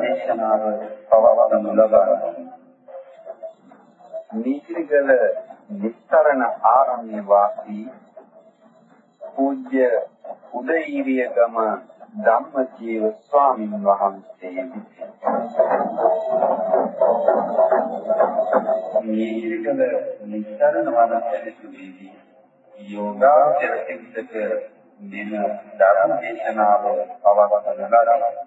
දේශනාව පවත්වනු ලබනවා. ආරණ්‍ය වාසී පූජ්‍ය උදේීරියගම ධම්මජීව ස්වාමීන් වහන්සේ විසින් නීතිගල නිස්තරණ වනසෙසුදී යෝගා චරිතක දින ධර්ම දේශනාව පවත්වන ලබනවා.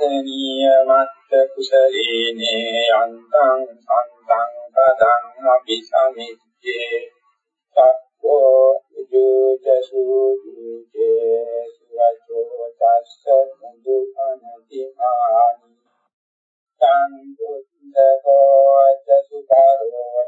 අනනීය මත්ත කුසලේනේ අන්තං සන්තං පදං අபிසමිච්ඡේ සක්ඛෝ විජුජසු විජේ සුවචෝ තස්ස මුදු අනති ආනි තං බුද්ධකෝ චසුකාරෝති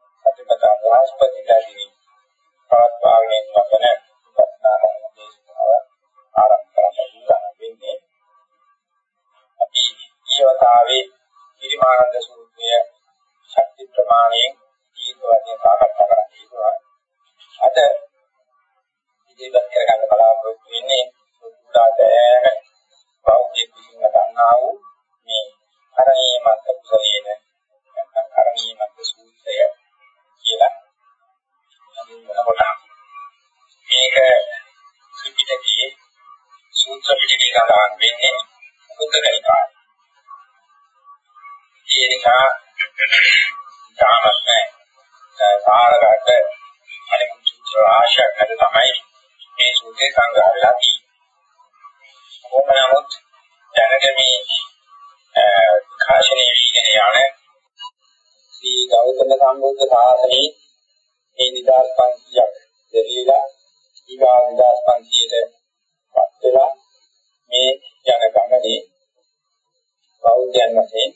බ්‍රහස්පති දාදී පවත්වාගෙන යන ප්‍රශ්නාරණ දේශනාව ආරම්භ කරන්න වෙන්නේ. අපි ඊවතාවේ ඉරිමානන්ද සූත්‍රය ශක්ති ප්‍රමාණයෙන් දීර්ඝ වශයෙන් සාකච්ඡා කරන්න ඉන්නවා අද ඉදිරිපත් කරගන්න බලාපොරොත්තු වෙන්නේ සුද්ධාදෑම බෞද්ධ විසින් ගන්නා වූ මේ කරණීය මත් කුසලේන නැත්නම් කරණීය මත් සූත්‍රය කියලා හඳුන්වනකොට මේක ත්‍රිපිටකයේ සූත්‍ර පිටකේ සඳහන් වෙන්නේ බුද්ධකනිකාය. ඒ නිසා ධාමස්නේ සාරගත අනිකුත් සූත්‍ර ආශයක් නැද තමයි මේ සූත්‍රේ සංග්‍රහ වෙලා තියෙන්නේ. කොහොම නමුත් දැනට මේ විකාශනයේ වීගෙන යන ශ්‍රී ගෞතම සම්බුද්ධ ශාසනයේ මේ නිදාස් 500ක් දෙවිලා ඊගා නිදාස් 500ට පත් වෙලා මේ යන ගමනේ බෞද්ධයන් වශයෙන්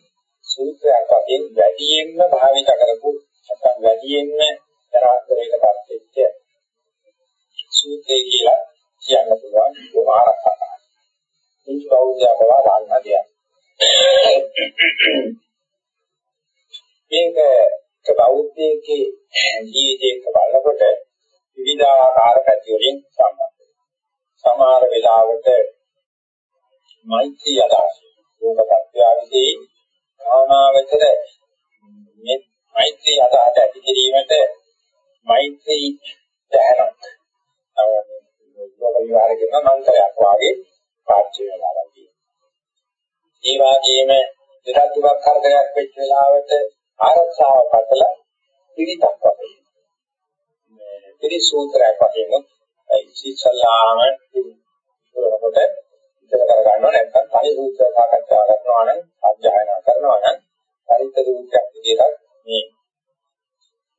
සූත්‍රයක් වශයෙන් වැඩියෙන්ම භාවිත කරපු නැත්නම් වැඩියෙන්ම තරාස්තරයකටපත් වෙච්ච සූත්‍රය කියලා කියන්න පුළුවන් බොහොම ආරක්ෂා කරනවා. මේ බෞද්ධය බව ගන්න දෙයක්. මේක බෞද්ධයේ ජීවිතයක බලනකොට විවිධාකාර පැති වලින් සම්බන්ධයි. සමහර වෙලාවට මෛත්‍රී අදහස රූප සත්‍යාවිදී භාවනාවතර මේ මෛත්‍රී අදහස ඇති කිරීමට මෛත්‍රී දැනක්. ලෝක විහාරේ කියන මන්ත්‍රයක් වාගේ පාච්ච වෙනවා තියෙනවා. ඒ වගේම දෙයක් දුක් කරදරයක් වෙච්ච වෙලාවට ආරක්ෂාව පතල පිළිතක් වගේ. මේ පිළිසූත්‍රයක් වගේම ඉතිසලාම කරනකොට ඉතල කර ගන්නවා නැත්නම් පරිසූත්‍ර සාකච්ඡා කරනවා නම් අධ්‍යයනා කරනවා නම් පරිත්‍ත සූත්‍රයක් විදිහට මේ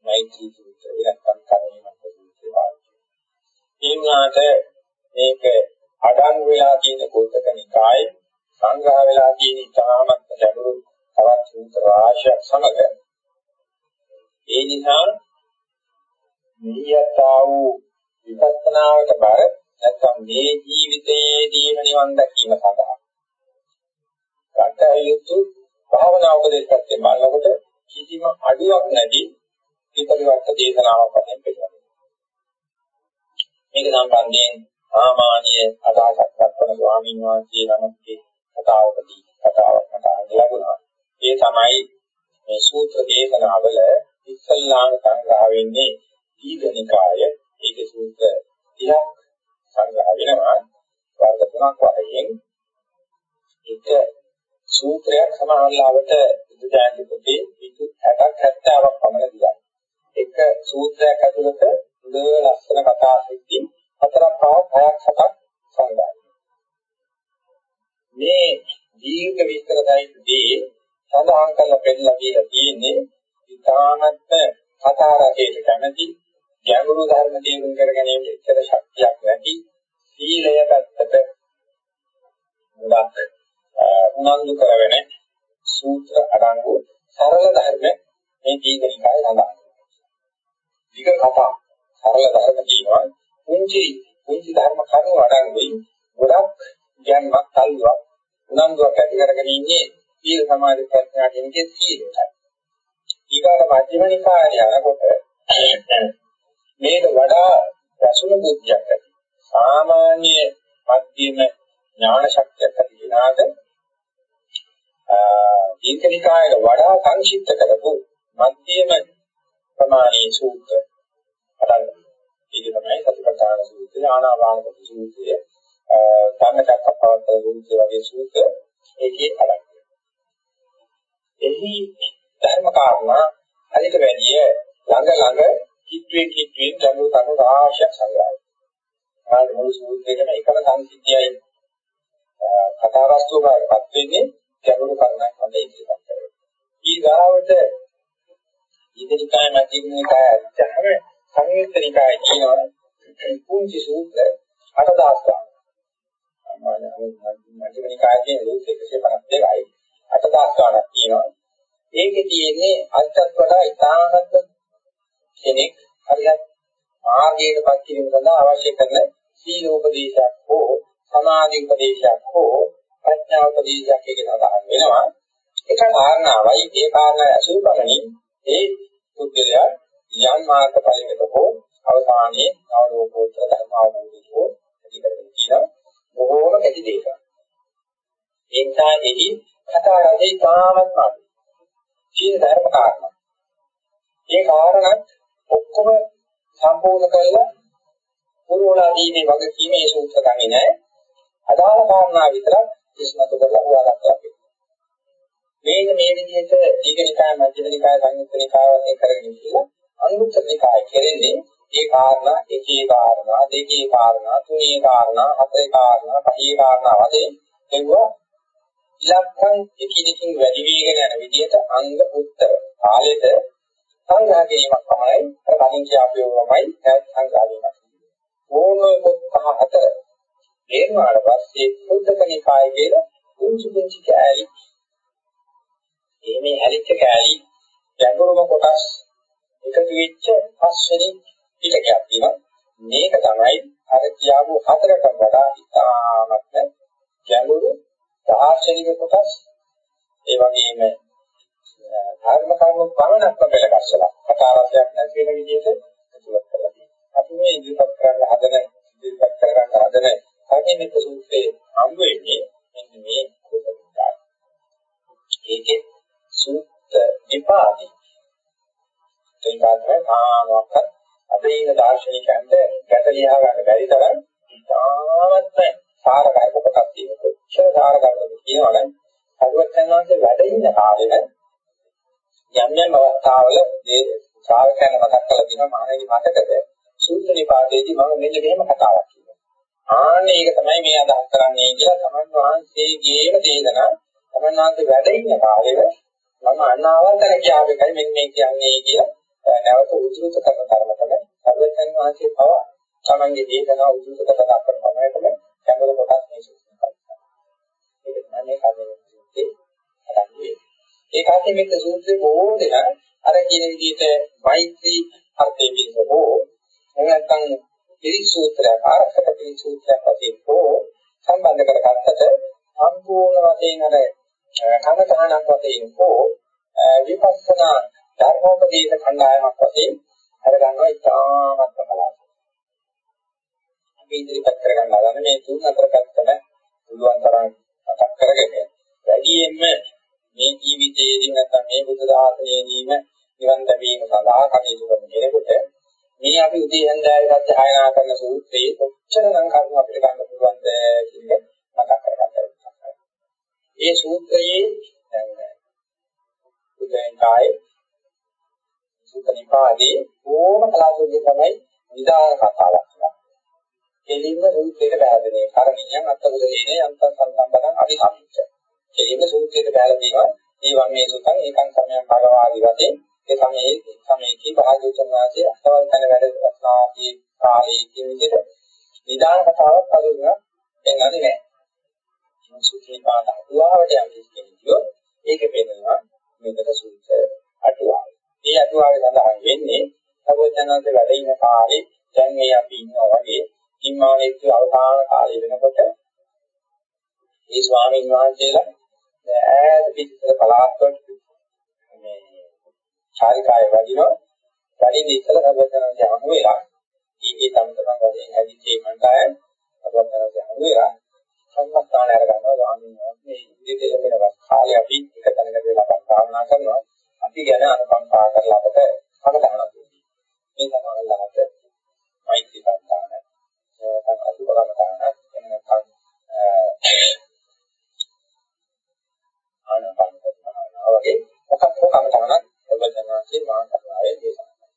මෛත්‍රී සූත්‍රය නැත්නම් කර්මීය සූත්‍රය පාවිච්චි. ඊළඟට මේක අඩංගු වෙලා තියෙන කුල්තක නිකායේ සංග්‍රහ වෙලා තියෙන ඉතාමත් ගැඹුරු තවත් සූත්‍ර රාශියක් සමග ඒ නිසා නියතා වූ විපස්සනාවට බර නැත්නම් මේ ජීවිතයේදීම නිවන් දැකීම සඳහා රටයුතු භාවනා උපදේශ පැත්තෙන් බලනකොට කිසිම අඩුවක් නැති විපරිවර්ත දේශනාවක් වශයෙන් පෙන්නනවා. මේක සම්බන්ධයෙන් සාමාන්‍ය අදහසක් දක්වන ස්වාමීන් වහන්සේ නමකගේ කතාවකදී කතාවක් මට ලැබුණා. ඒ තමයි මේ සූත්‍ර දේශනාවල ඉස්සල්ලාම සංග්‍රහ වෙන්නේ දීඝනිකාය. ඒක සූත්‍ර 30ක් සංග්‍රහ වෙනවා. වර්ග තුනක් වශයෙන් එක සූත්‍රයක් සමානලාවට බුදුදානි පොතේ පිටු 60ක් 70ක් පමණ දිලා එක සූත්‍රයක් ඇතුළත හොඳ ලස්සන කතා සිද්ධි හතරක් පහක් හයක් හතක් සංග්‍රහ. මේ දීර්ඝ විස්තර සහිතදී සඳහන් කරලා පෙන්නලා දීලා තියෙන්නේ ඉතාමත් කතා රසයට කැමැති ගැඹුරු ධර්ම තේරුම් කර ගැනීමට ඉච්ඡර ශක්තියක් නැති සීලය පැත්තට මුලක් උනන්දු කරගෙන සූත්‍ර අඩංගු සරල ධර්ම මේ දීගනිකාය සඳහන්. ඊක කතා සරල ධර්ම කියනවා කුංචි කුංචි ධර්ම කරුණු අඩංගුයි ගොඩක් ගැන්මක් තල්ලුවක් උනන්දුවක් ඇති කරගෙන ඉන්නේ සීල සමාධි ප්‍රඥා කියන සීලයි. ඊගාට මධ්‍යම නිකාය යනකොට මේක වඩා රසුණු බුද්ධියක් ඇති. සාමාන්‍ය මධ්‍යම ඥාන ශක්තියක් ඇති කෙනාට දීර්ඝනිකායට වඩා සංක්ෂිප්ත කරපු මධ්‍යම ප්‍රමාණී සූත්‍ර හදන්න. ඒක තමයි සතිපට්ඨාන සූත්‍රය, ආනාපාන සූත්‍රය, ධම්මචක්කප්පවත්තන සූත්‍රය වගේ සූත්‍ර ඒකේ හදන්න. එහි ධර්ම කාරණා අනික වැඩිය ළඟ ළඟ කිට්ටුවෙන් කිට්ටුවෙන් ගැඹුරු කරුණු රාශියක් සංග්‍රහයි. ආන මුළු සූත්‍රයේම එකම සංසිද්ධියයි කතා වස්තුව බවටපත් වෙන්නේ ගැඹුරු කරුණක් මත ඉදිරිපත් කරනවා. ඊගාවට ඉදිරිකාය මැදින්නිකාය අධ්‍යාත්ම සංයුක්තනිකාය කියනවා කුංචි සූත්‍ර 8000 ගාන. සාමාන්‍ය මැදින්නිකායේ රූප 152යි 8000 ගානක් තියෙනවා. ඒකේ තියෙන්නේ අල්පත් වඩා ඉතාමත් කෙනෙක් හරියට මාර්ගයට පත් කිරීම සඳහා අවශ්‍ය කරන සීල උපදේශයක් හෝ සමාධි උපදේශයක් හෝ ප්‍රඥා උපදේශයක් කියන සඳහන් වෙනවා. එක කාරණාවයි ඒ කාරණා අසුරුපමණින් ඒ පුද්ගලයා යම් මාර්ගඵලයකට හෝ අවසානයේ නවලෝකෝත්තර ධර්ම අවබෝධය හෝ ඇති කරගෙන කියන බොහෝම ඇති දෙයක්. ඒ නිසා එහි කතා රජේ තාමත් මාර්ගය. සීල ධර්ම කාරණා. ඒ කාරණා ඔක්කොම සම්පූර්ණ කරලා පුරෝලා දීමේ වගකීම මේ සූත්‍ර ගන්නේ නැහැ. අදාළ කාරණා විතරක් ඉස්මතු කරලා හොයාගත්තා. මේක මේ විදිහට දීඝනිකාය මධ්‍යමනිකාය සංයුත්තනිකාය වශයෙන් කරගෙන ඉන්න අනුත්තරිකාය කෙරෙන්නේ ඒ කාරණා එකේ කාරණා දෙකේ කාරණා තුනේ කාරණා හතරේ කාරණා පහේ කාරණා වශයෙන් එවුවා ඉලක්කම් එකිනෙකින් වැඩි වීගෙන යන විදිහට අංග උත්තර කාලෙට සංග්‍රහ කිරීමක් තමයි අර කලින් කියපියෝමයි දැන් සංග්‍රහ වීමක්. ඕනෝයි පොත් පහ අතර දේවාල පස්සේ බුද්ධකනිකාය කියන කුංචි කුංචි කෑලි මේ හැලිච්ච කෑලි ගැඹුරුම කොටස් එකතු වෙච්ච පස්වෙනි පිටකයක් තියෙනවා. මේක තමයි අර කියාපු හතරකට වඩා ඉතාමත් ගැඹුරු දාර්ශනික කොටස් ඒ වගේම ධර්ම කර්ම පමණක්ම පෙළගස්සලා කතාවක්යක් නැති වෙන විදිහට ඇතුළත් කරලා තියෙනවා. අපි මේ ඉදිරිපත් කරන්න හදන ඉදිරිපත් කරගන්න හදන සංයමිත සූත්‍රයේ හම් වෙන්නේ මෙන්න මේ කුසලතාවය. ඒකේ සූත්‍ර විපාදේ. ඒකාත්මය ආනවක අදින දාර්ශනිකයන්ට ගැටලියා ගන්න බැරි තරම් ඉතාමත්ම සාරකාරක කොටක් තියෙනවා. කොච්චර සාරකාරකද කියනවනම් හදුවත් යනවාගේ වැඩ ඉන්න කාලෙම යම් යම් අවස්ථාවල මේ ශ්‍රාවකයන් මතක් කරලා දෙනවා මානෙදි මතකද සූත්‍ර නිපාතයේදී මම මෙන්න මෙහෙම කතාවක් කිව්වා. ආන්නේ ඒක තමයි මේ අදහස් කරන්නේ කියලා තමන් වහන්සේගේම දේශනා තමන් වහන්සේ වැඩ ඉන්න කාලෙම මම අනාවතන කියාවෙකයි මෙන්න මේ කියන්නේ කියලා නැවත උද්දෘත කරන තරමටම සර්වඥන් වහන්සේ පව තමන්ගේ දේශනා උද්දෘත කරන තරමටම කැමර කොටස් මේ සූත්‍රය කරනවා. ඒක තමයි මේ කර්මයේ සූත්‍රයේ අරන්නේ. ඒකාන්තයේ මෙත් සූත්‍රයේ බොහෝ දෙනා අර කියන විදිහට මෛත්‍රී අර්ථයෙන් හෝ නැත්නම් පිරිත් සූත්‍රයක් ආරක්ෂක පිරිත් සූත්‍රයක් වශයෙන් හෝ සම්බන්ධ කරගත්තට සම්පූර්ණ වශයෙන් අර කමතහනක් වශයෙන් හෝ විපස්සනා ධර්මෝපදේශ කණ්ඩායමක් වශයෙන් අරගන්නවා ඉතාමත් බලන්න. අපි ඉදිරිපත් කරගන්න හදන මේ තුන් හතර පැත්තම පුළුවන් තරම් මතක් කරගෙන වැඩියෙන්ම මේ ජීවිතයේදී නැත්නම් මේ බුද්ධ දාසනයේදීම නිවන් ලැබීම සඳහා කටයුතු කරන කෙනෙකුට මේ අපි උදේ හන්දෑවේ සත්‍යයනා කරන සූත්‍රයේ කොච්චරනම් කරුණු අපිට ගන්න පුළුවන්ද කියන එක මතක් කරගන්න ඕනේ. මේ සූත්‍රයේ උදේන් කායේ සුතනිපාදී ඕම කලාවේදී තමයි විදාන කතාවක් කරන්නේ. එළින්ම සූත්‍රයට බැහැදෙනේ. කරණියන් අත්කුදේනේ යන්තම් සම්සම්පදන් අභිසම්ප්ච. එළින්ම සූත්‍රයට බැහැලා තියෙනවා. මේ වම්මේ සුතං ඒකං සමයං භගවාදී වශයෙන් ඒ සමයේ සමයේදී භාග්‍යවතුන් වහන්සේ අසවල් තැන වැඩ සිටනාදී කාලයේ කියන විදිහට නිදාන කතාවක් අඳුරන එන්නන්නේ නැහැ. සූත්‍රේ පාඩම් දුවාවට යම් කිසිකෙනියෝ ඒක පෙන්නනවා මේකට සූත්‍ර අටුවාව. මේ අටුවාවේ සඳහන් වෙන්නේ සර්වඥාන්සේ වැඩ ඉන කාලේ දැන් මේ අපි ඉන්නවා වගේ ඉම්මානෙත් අවසාන කාලය වෙනකොට මේ ස්වාමීන් වහන්සේලා ඈත පිටතට පලාත්වට මේ චාරිකාවේ වදිනවා වලින් ඉස්සල සර්වඥාන්සේ හමු වෙලා ඊගේ තම තමන් වශයෙන් ඇවිත් මේ මණ්ඩාය සර්වඥාන්සේ හමු වෙලා සම්මස්ථාන අර ගන්නවා ස්වාමීන් වහන්සේ ඉන්දිය දෙලෙමනවත් කාලය අපි එක තැනකට වෙලා භාවනා කරනවා. අපි ගැන අනුකම්පා කරලා අපට කමතහනක් දෙන්නේ මේ සමානලාට මෛත්‍රී කන්දාන නැත්නම් අසුබ කමතහන එහෙම නැත්නම් ආනපන වගේ මොකක් හෝ කමතහනක් ඔබතනාසේ මානකතාවේ දේශනා කරනවා.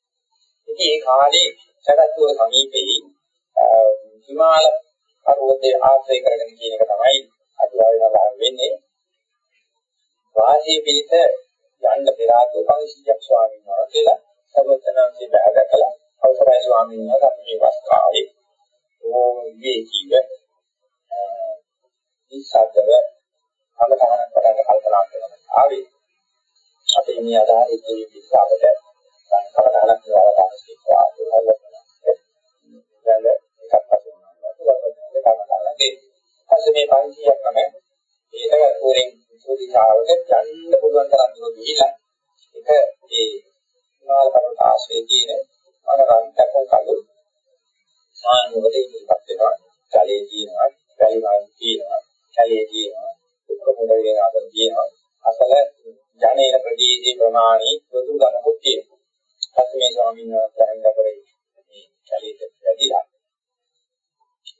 ඉතින් ඒ කාලේ සරත්තුව සමීපයේ හිමාල පර්වතයේ ආශ්‍රය කරගෙන කියන එක තමයි අතුවාවේ සඳහන් වෙන්නේ. වාසී පිළිත යන්න පෙර ආතෝ 500ක් ස්වාමීන් වහන්සේලා සර්වඥාන්සේ බහැදකලා අවසරයි ස්වාමීන් වහන්සේ අපි මේ වස් කාලේ ඕ වේකීව ඉස්සද්දව අමතහන කරලා කල්පනා කරනවා. ආවේ. අපේ මේ අදාළ ඉතිරි විස්තරකට කවදාවත් කියලා ගන්න සිද්ධා දැන් එකක් පස්සේ මේ 500ක් තමයි ඒක පුරින් සුදිසාවට යන්න පුළුවන් තරම් දුර ගිහිලා ඒක ඒ නාල පර්වත ආශ්‍රයේ තියෙන අනරන්තක කලු සානුවද ඉතිපත් වෙනවා ජලයේ තියෙනවා වැලි වල් තියෙනවා කැලේ තියෙනවා උක්කමුඩ වෙන අතර තියෙනවා අසල ජනේන ප්‍රදේශේ ප්‍රමාණී පොදු ගණකුත් තියෙනවා. පස්සේ මේ ස්වාමීන් වහන්සේ අංගපරේ මේ කැලේට වැඩිලා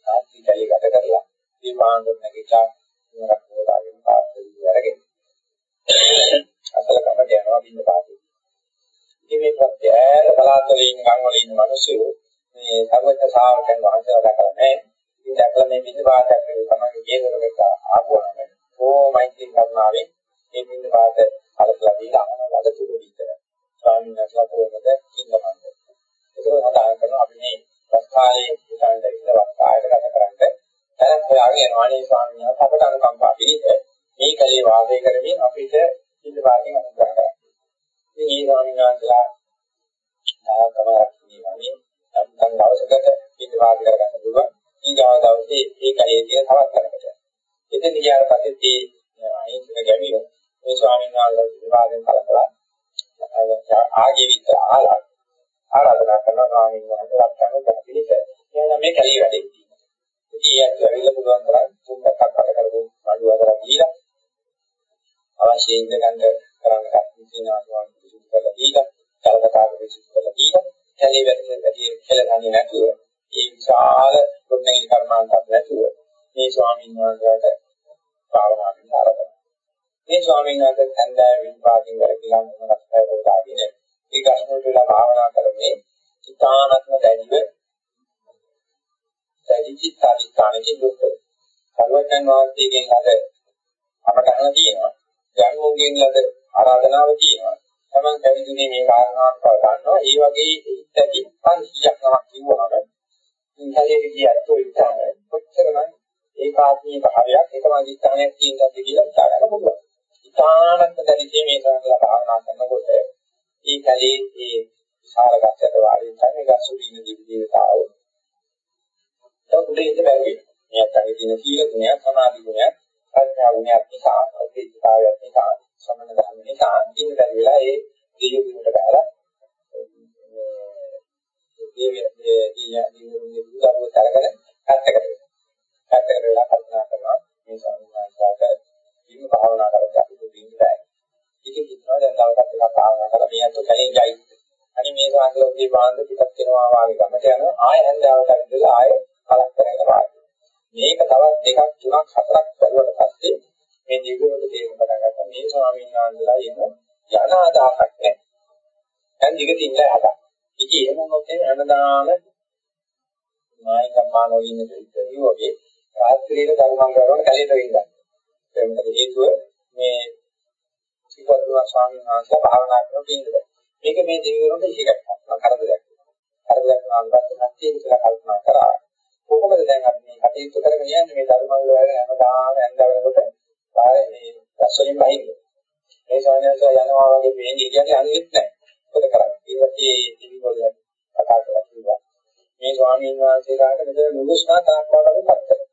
ආත්මි කැලේ ගත කරලා විමාන නැගිටලා නරක හොදාගෙන පාස්කෙලි අරගෙන අසල කම යනවා බින්න පාස්කෙලි. ඉතින් මේ ප්‍රත්‍යයර බලාතලින් ගම් වල ඉන්න මිනිස්සු මේ සර්වඥ ශාවකයන් වහන්සේලා දැකලා නැහැ. ඉතින් දැකලා මේ බින්න පාස්කෙලි තමයි ජීවිතවලට ආපුවම ඕමයිකින් කරනාවේ මේ බින්න පාස්කෙලි කලකලා දීලා අහනවාද තුරු විතර. ස්වාමීන් වහන්සේලා කොහොමද ඉන්නවන්ද? ඒක සඳහන් කරනවා අපි මේ වස්කාලයේ ඉඳන් ඉඳලා වස්කාලයට ගත කරන්නේ දැන් හොයාගෙන යනවා නේ ස්වාමීන් වහන්සේ අපට අනුකම්පා පිළිස මේ කලේ වාසය කරමින් අපිට ඉන්න වාගෙන් අනුග්‍රහ කරා. ඉතින් මේ ස්වාමීන් වහන්සේලා ආකමාරක් නිවන්නේ සම්තන් දවසකට ඉන්න වාගය කරගන්න පුළුවන්. ඊගාව දවසේ මේ කලේ තියෙන තවත් කරකට. ඉතින් ගියාට පස්සේ මේ අහිංසක ගැමියෝ මේ ස්වාමීන් වහන්සේ විවාදයෙන් කලකලා ආගේ විතර ආලා ආරාධනා කරන ස්වාමීන් වහන්සේ ලක්ෂණ දෙක පිළිස එහෙනම් මේ කැලේ වැඩේ තියෙනවා. ඉතින් ඒත් ලැබිලා පුළුවන් තරම් තුන් පැත්තක් අත කරපු මඩු වදලා දීලා අවශ්‍ය ඉඳ ගන්න කරන්න කටයුතු ස්වාමීන් විසුද්ධ කරලා දීලා කලකතාවක විසුද්ධ කරලා දීලා කැලේ වැඩේ වැඩි කෙලගන්නේ නැතුව ඒ විශාල පුණ්‍ය කර්මාන්තයක් නැතුව මේ ස්වාමීන් වහන්සේට භාවනා කරන්න ආරම්භ මේ ස්වාමීන් වහන්සේ සංදාය විපාකින් වැඩිලා මොනක් කරලා දාගෙන ඒ ගස්මුට වෙලා භාවනා කරන්නේ ඉතාමත්ම දැඩිව දැඩි චිත්ත අධිෂ්ඨානකින් යුක්ත සර්වඥන් වහන්සේගෙන් අද අපටහන තියෙනවා. යන්මුගෙන් ලද ආරාධනාව තියෙනවා. තමන් පැවිදිනේ මේ කාරණාවක් ගන්නවා ඒ වගේ ඉත්තටි 500ක් නමක් කිව්වහම ඉන්හලේ කියත් ඔය ඉතන කොච්චරනම් ඒකාත්මී භාවයක් එකම අධිෂ්ඨානයක් තියෙනවද කියලා හිතා ගන්න පුළුවන් ඉතාමත් දැරිසේ මේ සමහරලා භාවනා කරනකොට ඒ කලේ ඒ විශාල ගස්කට වාඩි වෙන මේ ගස් උඩින් ඉන්න ජීවිතාව. ඒක උඩින් ඉන්න බැරි වෙනවා. මේ අතගේ තියෙන සීල ගුණය, සමාධි ගුණය, ප්‍රඥා ගුණයක් නිසා, අධිෂ්ඨානයක් නිසා, සමන ධර්ම නිසා ඉන්න බැරි වෙලා ඒ දෙවියන් විමුට බහලා දෙවියන් දෙවියන් දිනුනේ දුරුව කරගෙන පැත්තකට පැත්තකට වෙලා කල්පනා කරනවා මේ සම්මානසාරක ඉන්න භාවනා කරලා අපි දුකින් බෑ. ඉතින් කිව්වා දැන් දවසක් එකක් භාවනා කරලා මේ අතෝ කලින් ජයි. අනිත් මේ සාංශලෝකේ බාන්ද පිටත් වෙනවා වාගේ ගමට යනවා ආය හන්දාවට ඉඳලා ආය කලක් කරගෙන වාගේ. මේක තවත් දෙකක් තුනක් හතරක් කරුවට පස්සේ මේ දිගුවට තේරුම් ගන්න මේ ස්වාමීන් වහන්සේලා එන යන අදහසක් නැහැ. දැන් දිගට ඉන්න හදා. ඉතින් එහෙම වුණොත් හැමදාම නායක සම්මාන වලින් ඉඳී වගේ රාත්‍රියේ ධර්මං කරන කලින් වෙන්න. ඒකට හේතුව මේ සිකල්තුමා ස්වාමීන් වහන්සේ භාවනා කරන පින්දද. මේක මේ දෙවිවරුන්ට ඉහිගත් කරදරයක්. කරදරයක් වුණාට පස්සේ සත්‍යය කියලා කල්පනා කරා. කොහොමද දැන් අපි මේ කටයුතු කරගෙන යන්නේ මේ ධර්මංග වල හැමදාම ඇඳවනකොට ආයේ මේ රසලින් බහින්න. මේ සාමාන්‍යස යනවා වගේ වෙන්නේ කියන්නේ අනිත් නැහැ. මොකද කරන්නේ? ඊට පස්සේ දෙවිවරු කතා කරලා කිව්වා. මේ ස්වාමීන් වහන්සේලාට මෙතන නුදුස්නා තාක්ෂණවලට පත් කරනවා.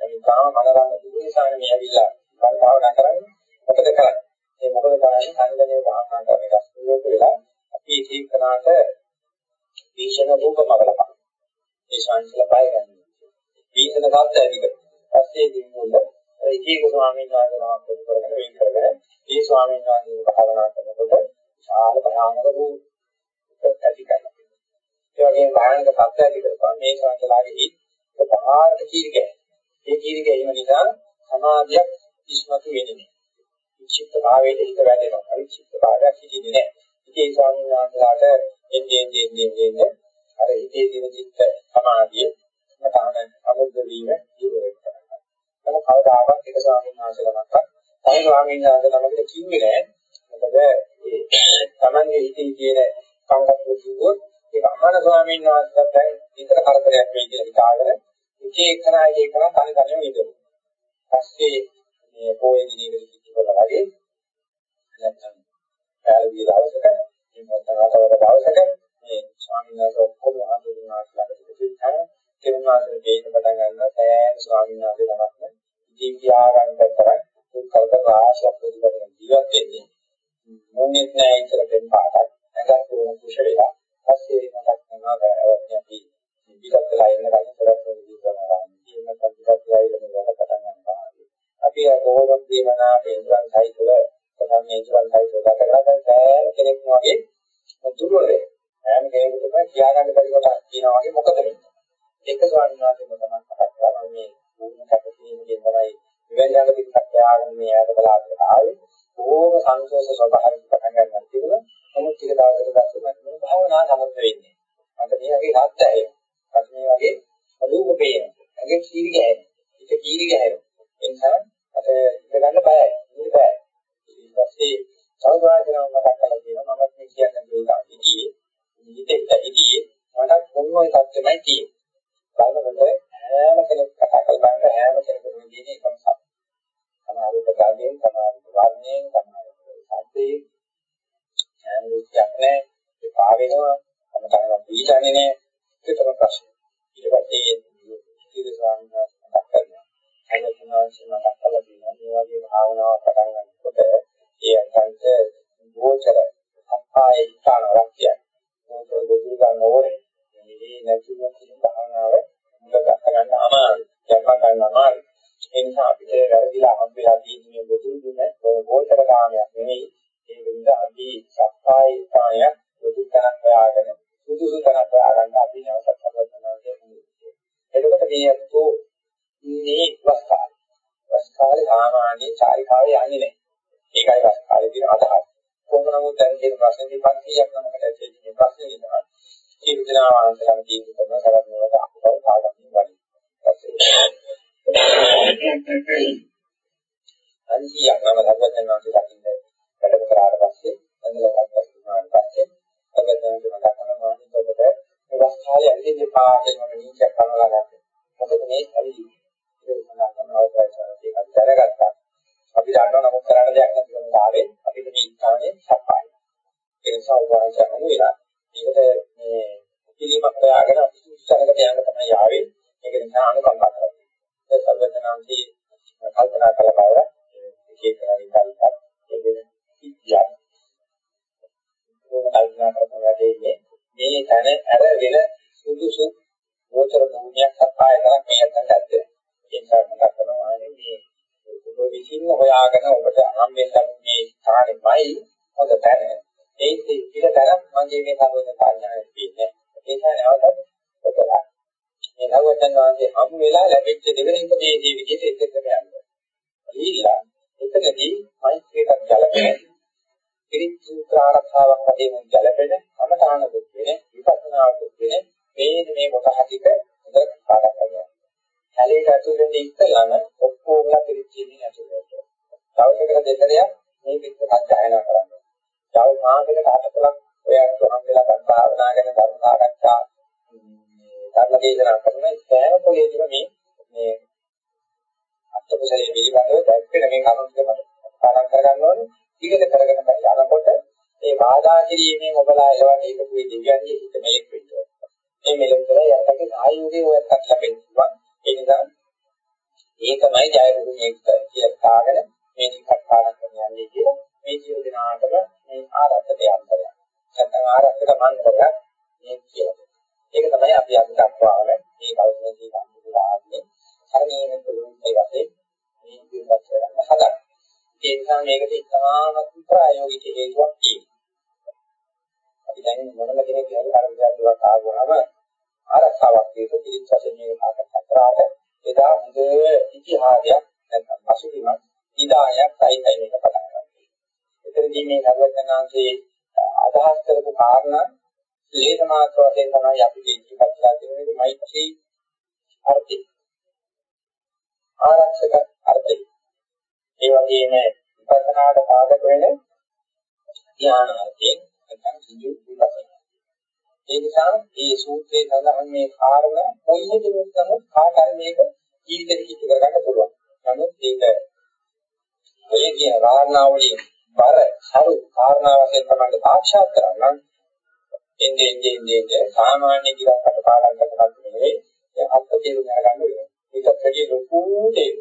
මේ කාම මනරංග දුරේසාන මේ ඇවිල්ලා මම භාවනා කරන්නේ මොකද කරන්නේ මේ මොකද කරන්නේ සංගණේ භාවනා කරන එක ලෝක වෙලා අපි ඒකනාට වීෂණ රූපම බලපන් ඒ ශාන්තිල පය ගන්න වීෂණ ශබ්ද ඇති කරලා පස්සේ දිනුල එක එක ස්වාමීන් වහන්සේලා පොදු කරගෙන වෙන් කරගෙන ඒ ස්වාමීන් වහන්සේ භාවනා කරනකොට ශාල භයානක වූ ඇති කරනවා ඒ වගේම භයානක සත්‍ය ඇති කරපුවා මේ ශාන්තිලාගේ හිත් පහාරට කීරිකයි ඒ කීරික එන නිසා සමාධියක් ඉස්මතු වෙන්නේ නැහැ. විචිත්ත භාවයට හිත වැටෙනවා. අවිචිත්ත භාවයක් හිතෙන්නේ නැහැ. ඉතින් ඒ ස්වාමීන් වහන්සේලාට එන්නේ එන්නේ එන්නේ අර හිතේ තියෙන චිත්ත සමාධිය මතාන අමුද්ද වීම දුර වෙනවා. ඒක කවදාවත් එක ස්වාමීන් වහන්සේලාට තව ස්වාමීන් වහන්සේලාට කිව්වේ නැහැ. මොකද ඒ Tamange හිතේ තියෙන සංකල්ප දුරුවොත් ඒක අහන ස්වාමීන් වහන්සේලාට දැන් විතර කරදරයක් වෙයි කියලා හිතාගෙන එක එකනා එක එකනා තනි තනියම ඉඳලා. පස්සේ මේ පොයේ දිනේ කිච්චවල වගේ නැත්නම් පැලවිය දවසක මේ මොකටද දවසක මේ ස්වාමීන් වහන්සේ ඔක්කොම ආන්දෝලනාත් ළඟට පිටින් කෙරුණාට දෙන්න පටන් ගන්නවා සෑම ස්වාමීන් වහන්සේ තමක්ම ඉතින් කියා ගන්න තරම් දුක්ඛවද රාශියක් ප්‍රතිපදින ජීවත් වෙන්නේ මොන්නේ නැහැ ඉතල දෙන්න පාටක් නැගත් වුණ කුෂලලා පස්සේ මතක් කරනවා අවශ්‍ය අපි ඉතිපත් වෙලා ඉන්න කලින් පොඩක් පොඩි කරනවා. ඉතින් මම ඉතිපත් වෙලා ඉන්න කොට පටන් ගන්නවා. අපි කොහොමද කියනවා එන්ජන් සයිකල කොහොමද එන්ජන් සයිකල ගතලා දැන් සෑම කෙනෙක් වගේ දුර්වල වෙනවා. හැම කෙනෙකුටම කියා ගන්න බැරි කොට කියනවා වගේ මොකද වෙන්නේ? එක ස්වාමීන් වහන්සේ මම තමයි කතා කරනවා මේ මොන කටකීමකින් තමයි ඉවෙන්ජාල පිටක් යාගෙන මේ යාට බලාගෙන ආවේ. බොහොම සංසෝෂ ස්වභාවයෙන් පටන් ගන්නවා තිබුණා. නමුත් ටික දවසකට පස්සේ මම භාවනා සමත් වෙන්නේ. මට මේ වගේ හත් ඇහෙනවා. ප්‍රශ්නේ වගේ අලුම පේනවා. ඇඟේ කීරි ගෑනවා. ඒක කීරි ගෑනවා. ඒ නිසා අත ඉඳ ගන්න බයයි. ඉන්න බෑ. ඊට පස්සේ සෞදායකයන් මතක් කරලා කියනවා මම මේ කියන්නේ දේක ඉතියේ. ඉතින් ඉතියේ මට මොනවයි තත්ත්වෙමයි තියෙන්නේ. බලනකොට හැම කෙනෙක් කතා කරලා හැම කෙනෙකුම කියන්නේ එකම සත්‍ය. සමහරවිට ගාගෙන් සමහරවිට වර්ණයෙන් සමහරවිට සද්දේ හැම දෙයක් නැහැ. ඒ පාවෙනවා. අමතකව පිළිගන්නේ නැහැ. ඒක තමයි ප්‍රශ්නේ. ඊට පස්සේ ඉතිරි ස්වාමීන් වහන්සේ මතක් කරනවා. අයතුනාංශ මතක් කරලා තියෙනවා මේ වගේ භාවනාවක් පටන් ගන්නකොට ඒ අන්තන්ට ගෝචර අපායේ ස්ථාන රක්තිය. මොකද දුරු ගන්න ඕනේ. මේ නැතිව තියෙන භාවනාව මුල ගන්න අමාරුයි. ජන්ම ගන්න අමාරුයි. ඒ නිසා අපිට වැරදිලා හම්බෙලා තියෙන මේ බුදු දුන ගෝචර කාමයක් නෙමෙයි. ඒ විඳ අපි සක්කාය ස්ථානයක් බුදු තනක් හොයාගෙන සුදුසු තැනක් හොයාගන්න අපි නැවතත් කරනවා කියන්නේ. එතකොට මේ අතෝ මේ වස්කාල. වස්කාලේ සාමාන්‍ය චාරිකාවේ යන්නේ නැහැ. ඒකයි වස්කාලේ තියෙන අදහස. කොහොම නමුත් දැන් කියන ප්‍රශ්නේ 500ක් නමකට ඇතුලේ මේ ප්‍රශ්නේ ඉන්නවා. ඒ විද්‍යාවන්තයන් කියන කරන කරන්නේ අපව කාගමින් වඩි. අන්තියක් නම දක්වන්න නම් දකින්න වැඩම කරාට පස්සේ අන්තිලකට පස්සේ අවදානය මතක් කරනවා නම් ඔබට අවස්ථාවේ ඇවිදින් දෙපා කියන නීතියක් කරනවා ගන්න. මොකද මේ ඇවිදින් ඒක සඳහන් කරන අවස්ථාවේ ඒක දැනගත්තා. අපි දන්නවා නමුත් කරන්න දෙයක් නැති වෙන තාලේ අපිට මේ ස්ථානයේ සපයි. ඒ නිසා උදාහරණයක් වෙලා ඒකට මේ පිළිමක් හොයාගෙන ඉස්සරහට යන්න තමයි ආවේ. ඒක නිසා අනුකම්පා කරනවා. ඒ සර්වඥාන්සේ කල්පනා කළ බව විශේෂ කරගෙන ඒක ඉතියා. ඕන කල්පනා කරනවා දෙන්නේ මේ තන ඇර වෙන සුදුසු ගෝචර භූමියක් අපායතරක් මේ අතට ඇද්ද. ඒ නිසා මතක් කරනවා මේ ඔබ විසින් හොයාගෙන ඔබට හම්බෙන්න මේ ස්ථානෙමයි හොඳ තැන. ඒ පිළිතරක් මගේ මේ සර්වඥ කාර්යය තියෙන්නේ. ඒ නිසා නැවතත් ඔබලා මේ නවතන් වාගේ හම් වෙලා ලැබෙච්ච දෙවෙනි උපදේශයේ විදිහට එතෙන්ට යනවා. ඊළා එතනදී මෛත්‍රියට ගැලපෙන පිරිත් සූත්‍ර ආරක්ෂාවක් වශයෙන් ගැලපෙන අමතාන දුක් වෙන විපස්සනා දුක් වෙන මේ මේ කොටහටික හොඳ පාඩම් කරනවා. කැලේට ඇතුල් වෙන්න ඉස්සෙල්ලාම ඔක්කොමලා පිරිත් කියන්නේ ඇතුල් වෙනවා. දවසකට දෙතරයක් මේ පිටක සත්‍යයනා කරනවා. තව මාසයකට අටකලක් ඔයත් හම් වෙලා ගන්න භාවනා ගැන ධර්ම සාකච්ඡා ධර්ම දේශනා කරන සෑම පොලේදීම මේ මේ අත්පොසලේ පිළිබඳව දැක්කේ මේ කරුණු ටික මට පාඩම් කරගන්න ඕනේ. ඊකට කරගෙන යනකොට මේ බාධා කිරීමෙන් ඔබලා එලවන්න එකතු වෙ දෙවියන්ගේ හිත මෙලෙක් වෙනවා. මේ මෙලෙක් කරලා යටකේ ආයුධය ඔයත් ලැබෙනවා. ඒ නිසා ඒකමයි ජයරුගේ කියලා කාගෙන මේ ටිකක් පාඩම් කරන්න යන්නේ කියලා මේ ජීව දිනාටම මේ ආරක්ෂක යන්ත්‍රය. නැත්නම් ආරක්ෂක මන්ත්‍රයක් මේ කියන්නේ. ඒක තමයි අපි අද දක්වාම මේ කවුරුන්දී සම්පූර්ණාන්නේ හරිනේ පුළුවන් ඒ වශයෙන් මේ ජීවත් කරන්න හදන්න. ඒ නිසා මේකට ඉතාමත් ප්‍රායෝගික හේතුවක් තියෙනවා. අපි දැන් මොනම කෙනෙක් කියලා කරදරයක් ආවම ආරක්ෂාවක් දීපු පිළිත් වශයෙන් මේක සාකච්ඡා කරාට එදා හොඳ ඉතිහාසයක් නැත්නම් පසුබිමක් ඉදායක් සහිතයි මේක පටන් ගන්න. එතනදී මේ නවතනාංශයේ අදහස් කරපු කාරණා ලේස මාත්‍ර වශයෙන් තමයි අපි ඉදිරිපත් කරලා තියෙන්නේ මෛත්‍රී අර්ථය. ආරක්ෂක අර්ථය. ඒ වගේම විපස්සනාට පාදක වෙන ධ්‍යාන අර්ථයෙන් නැත්නම් සිදු විපස්සනා. ඒ නිසා මේ සූත්‍රයේ සඳහන් මේ කාරණා කොයි හේතුවක් නමුත් කාටරි මේක ජීවිතේ කිච්ච කරගන්න පුළුවන්. නමුත් ඒක ඔය කියන කාරණාවලින් බර සරු කාරණා වශයෙන් තමයි සාක්ෂාත් කරගන්න එන්නේ එන්නේ එන්නේ සාමාන්‍ය කිරකට පාලන කරනකොට නෙවෙයි ඒ අත්ති තේරුම් ගන්න වෙනවා. ඒකත් වැඩි ලොකු දෙයක්.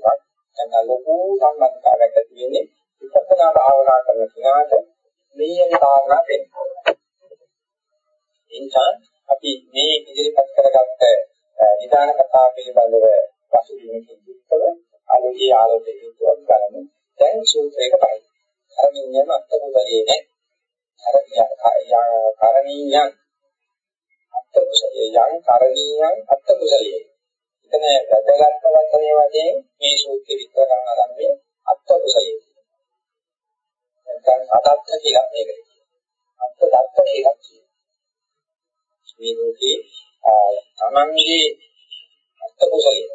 නැත්නම් ලොකු සම්බන්ධතාවයක් ඇති වෙන්නේ විපස්සනා භාවනා කරන කෙනාට මේ කාරණා වෙනවා. එනිසා අපි මේ ඉදිරිපත් කරගත්ත නිදාන කතා පිළිබඳව පසුබිමකින් යුක්තව ආලෝකයේ ආලෝකයේ යුක්තව බලමු. දැන් සූත්‍රයක බලමු. කරණීයම අත්කුසලයේ නේ. කරණීයයන් අත්කුසලයේ යම් කරණීයයන් අත්කුසලයේ. එතන වැදගත් වචනේ වශයෙන් මේ සූත්‍රය විස්තර කරන ආරම්භයේ අත්කුසලයේ. නැත්නම් අදත්ත කියලා මේකට කියනවා. අත්දත්ත කියලා කියනවා. මේ ලෝකේ තමන්ගේ අත්කුසලයේ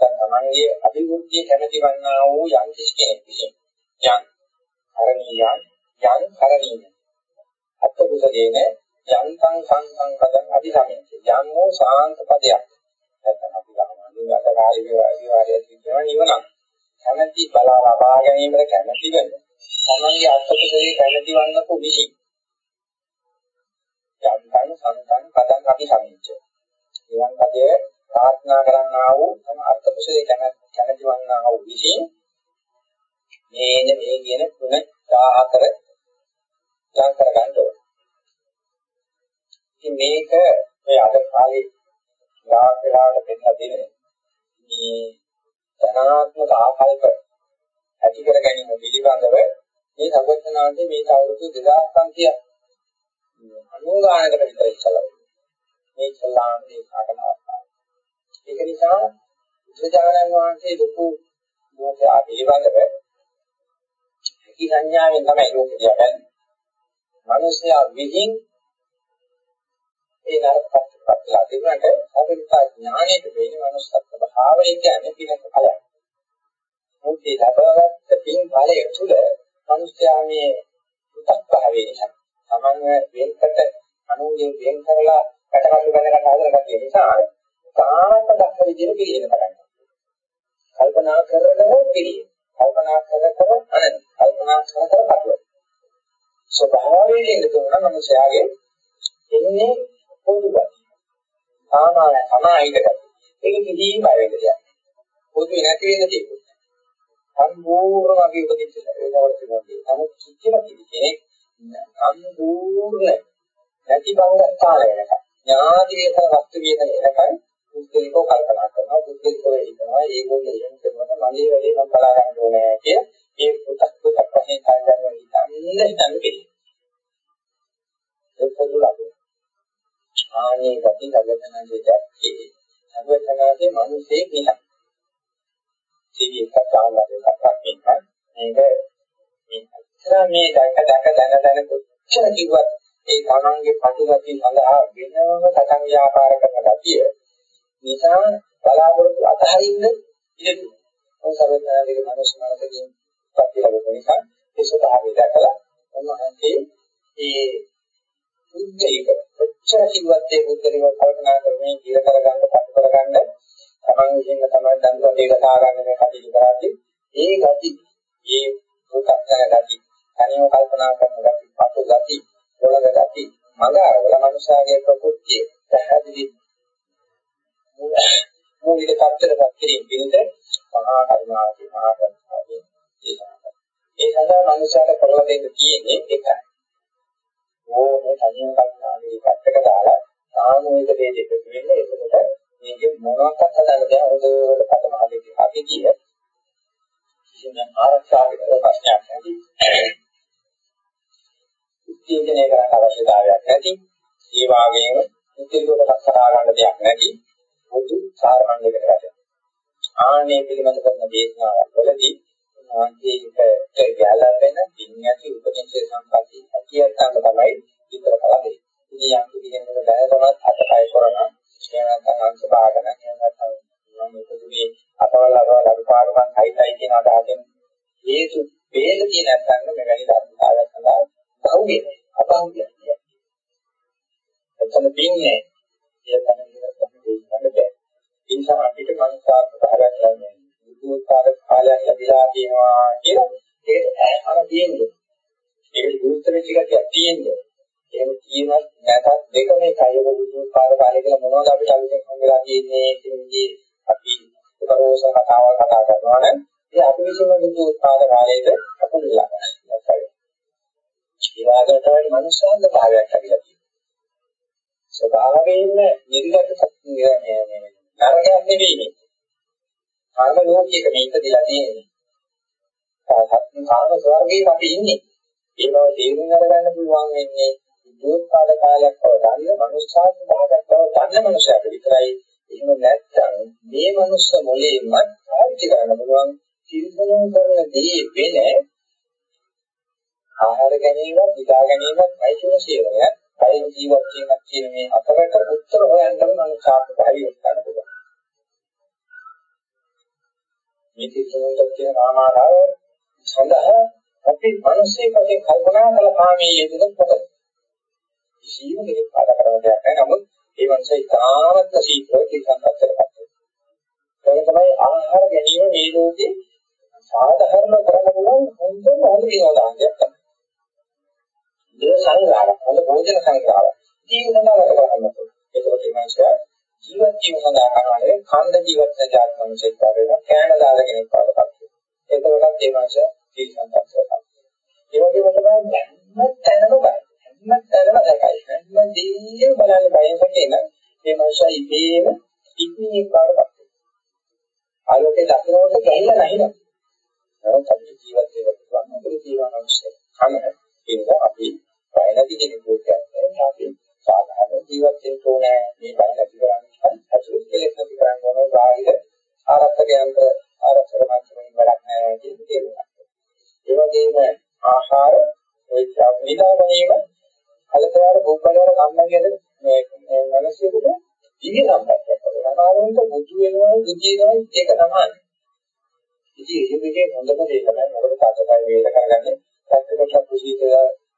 නැත්නම් තමන්ගේ අභිවෘද්ධිය කැමැති වන්නා වූ යම් කිසි කෙනෙක් විසින් යම් කරණීයන් යම් කරණීය අත්ත කුසලේන යන්තං සංසං පදං අධිසමයෙන් යම් වූ සාන්ත පදයක්. නැත්නම් අපි ගමන්නේ අතකාරී විවාහය කියනවා නිවන කැමැති බලා ලබා ගැනීමට කැමැති වෙන. තමන්ගේ අත්ත කුසලේ කැමැති වන්නකු විසින් යන්තං සංසං පදං අධිසමයෙන් නිවන් පදයේ ප්‍රාර්ථනා කරන්නා වූ තම අර්ථ කුසලයේ කැමැති වන්නා වූ විසින් මේන මේ කියන තුන 14 ලං කර ගන්න ඕන. ඉතින් මේක මේ අද කාලේ ගාක් වෙලාවට දෙන්න දෙන මේ ධනාත්මක ආකල්ප ඇති කර ගැනීම පිළිබඳව මේ සම්පූර්ණාන්තේ මේ අවුරුදු 2500 අනුගානකට විතර ඉස්සලා මේ ඉස්ලාමයේ සාකන අවස්ථාව. ඒක නිසා බුදුජානක වහන්සේ ලොකු මොහොතේ පිළිබඳව හැකි සංඥාවෙන් තමයි ලෝකෙ දිහා මිනිසයා විහිං ඒ නරකපත් ලැබෙන්නට අවිතා ඥානයට වෙන මනුස්සත්ව භාවය කියන්නේ පිනක ඵලයක්. මුත්තේ ලැබගත් පින් ඵලය තුළ මිනිසයා මේ උත්පත් භාවය නිසා තමන් වෙන්කට අනුන්ගේ වෙන් කරලා පැටකල්ලු බඳ ගන්න හදන කතිය නිසා තාම දක්ෂ විදිහට පිළිගෙන පටන් කල්පනා කරගෙන පිළිය. කල්පනා කර කර අනන කල්පනා කර කර පටල. ස්වභාවයෙන් ඉන්න දුන්න මනුෂයාගේ එන්නේ පොදු ගතිය. සාමාන්‍ය සමාහිත ගතිය. ඒක කිසිම බය වෙන්න දෙයක්. පොදු නැති වෙන දෙයක්. සම්පූර්ණ වගේ උපදින්න වෙනවට තියෙනවා. නමුත් කිච්චල කෙනෙක් සම්පූර්ණ නැති බංගස්ථාන වෙනකම් ඥාති වේතන වස්තු වේතන එනකම් පුද්ගලිකව කල්පනා කරනවා පුද්ගලිකව ඉන්නවා ඒගොල්ලෝ එහෙම කරනවා මගේ වැඩේ මම බලා ගන්න ඕනේ කිය ඒ පුතක් පුතක් වශයෙන් කාර්යයන් වල ඉතින් ඉන්න කෙනෙක්. ඒක පොදු ලකුණු ආනේ ගති ගලතනගේ දැක්කේ. සර්වඥාගේ මිනිස්සේ කියලා සීවි එකක් ගන්නවා එකක් මේක මේක මේ අච්චර මේ දැක දැක දැන දැන කොච්චර කිව්වත් ඒ තමන්ගේ ප්‍රතිගතිය සඳහා වෙනම සටන් ව්‍යාපාර කරන ගතිය නිසා බලාපොරොත්තු අතහරින්න ඉඩ සර්වඥාගේ මනස මනසකින් ප්‍රතිලබන නිසා ඒ ස්වභාවය දැකලා උන්වහන්සේ ඒ බුද්ධික කොච්චර කිව්වත් ඒ බුද්ධික කල්පනා කරන්නේ ජීව කරගන්න පටු කරගන්න තමන් විසින් තමයි දඬුවම් දෙක කතා ගන්න මේ කටයුතු කරද්දී. ඒ ගති ඒ දුක්ඛය ගති තනියම කල්පනා කරන ගති පටු ගති මොළද ගති මඟ අරවල මනුෂයාගේ ප්‍රකෘතිය පැහැදිලි මූලික tattරපත් කිරීම පිණිස මහා කරුණාවේ මහා කරුණාවේ ඒ සඳහා මනුෂයාට කරලා දෙන්න තියෙන්නේ එකයි. ඕනේ තනියම කල්පනාවේ පැත්තක දාලා සාමූහික දේ දෙක වෙන්නේ එතකොට මේක මොනවාක්වත් හදන්න බැහැ හොඳට පතමාදී අපි කිය. කිසිම ආරක්ෂාවක ප්‍රශ්නයක් නැති. උත්තේජනය කරන්න අවශ්‍යතාවයක් නැති. ඒ වගේම උත්තේජනක ලක්ෂණා ගන්න දෙයක් නැති. මුදු සාරමණ්ඩයකට වැටෙනවා. ආනේ පිළිබඳ කරන දේශනාවල් වලදී ආන්තික ගැලපෙන විඤ්ඤාති උපනිෂේ සම්පatti ඇතියන්ට තමයි විතර කලදේ. ඉතින් යම් කෙනෙකුට දැනගමත් අතපය කරන එහෙම නැත්නම් අංශ භාගන එහෙම නැත්නම් මම පොදුවේ අතවල් අතවල් අනුපාඩුවන් හයිතයි කියන අදහසෙන් හේතු වේදකී නැත්නම් මෙවැනි ධර්මතාවයක් සඳහා බහුවේ අබහුවේ එතන පින්නේ ඒ තමයි ගන්න බෑ ඒ නිසා අපිට මනසාර භාවයක් ලැබෙන්නේ බුද්ධෝත්පාද කාලයක් ලැබිලා තියෙනවා කියලා ඒක අහන තියෙන්නේ ඒක ගුරුත්ව වෙච්ච එකක් තියෙන්නේ එහෙම කියනත් නැතත් දෙකම එකයි ඔබ බුදු පාද කාලේ කියලා මොනවද අපිට අලුතෙන් හම් වෙලා තියෙන්නේ කියන්නේ අපි උපරෝස කතාවල් කතා කරනවා නම් ඒ අපි විසින් බුදු පාද කාලේද අපුලලා ගන්නවා. ඒ වාගේට තමයි මනුෂ්‍යයන්ද භාවයක් ලැබිලා තියෙන්නේ. ස්වභාවයෙන්ම නිර්ගත නරකයක් නෙවෙයි. කාම ලෝකයක මේ ඉපදිලා තියෙන්නේ. කාම ස්වර්ගයේ අපි ඉන්නේ. ඒ බව තේරුම් අරගන්න පුළුවන් වෙන්නේ දෝත්පාද කාලයක් බව දන්න මනුෂ්‍යාත් භාගයක් බව දන්න මනුෂ්‍යයෙක් විතරයි එහෙම නැත්නම් මේ මනුස්ස මොලේම පාවිච්චි කරන්න පුළුවන් සිල්සලම් කරන දේ වෙන ආහාර ගැනීම, පිටා ගැනීම, අයිතිව සේවනය, අයින් ජීවත් වීමක් කියන මේ අතරට උත්තර හොයන්නම මනුෂ්‍යාත් භාවිය ගන්න පුළුවන්. මේ සිල්සලම් කියන ආමාරය සඳහා අපි මිනිස්සේ කලින් කල්පනා කළ කාමයේ යෙදෙන මොකද? කිසිම කෙනෙක් පාඩ කරන දෙයක් නැහැ. නමුත් ඒ මනසේ තාමත් සීක්‍රව තිරසන්පත්තට පත් වෙනවා. ඒක තමයි ආහාර ගැනීම මේ ලෝකේ සාධාරණ කරන්න පුළුවන් හොඳම හොඳ විනෝදාංගයක් තමයි. දේ සංගාර, හොඳ භෝජන සංගාර. ජීවිතය නතර කරන්න ඕනේ. ඒකත් මේ මනසේ ජීවත් වීම සඳහා කරනවානේ ඛණ්ඩ ජීවත් වෙන ජාති මිනිසෙක් වගේ කෑම දාලා කෙනෙක් වඩපත් වෙනවා. ඒකවලත් ඒ මාස තීසන්පත්සක්. ඒ වගේම තමයි හැම තැනම බයි. හැම තැනම දැකයි. හැම දෙයක්ම බලන්න බයෙන් කියන මේ මාස ඉබේම ඉක්මනින් පාඩපත් වෙනවා. ආලෝකේ දකින්නකොට ගැහිලා නැහැ නේද? නමුත් අපි ජීවත් වෙන පුළුවන් අපේ ජීවන අවශ්‍ය. කම ඒක අපි බය නැති කෙනෙකුට කියන්නේ අපි සාධාරණ ජීවත් වෙන්න ඕනේ මේ බය නැති කරන්නේ ඇතුළත කෙලෙස් නැති කරන්න ඕනේ බාහිර ආරක්ෂකයන්ට ආරක්ෂක මාත්‍රමින් වැඩක් නැහැ කියන තේරුම. ඒ වගේම ආහාර ඒ නිදාගැනීම කලතර බුද්ධලවර කම්මගේද මේ මනසෙකට දිවි සම්පත්තක්. සමාවෙන්ට බුදු වෙනවා දුකේ වෙනවා ඒක තමයි. ඉතින් ඒ දෙකේ හොඳම දේ තමයි මොකද කාටද වේද කරගන්නේ. සත්‍යකට කුසීත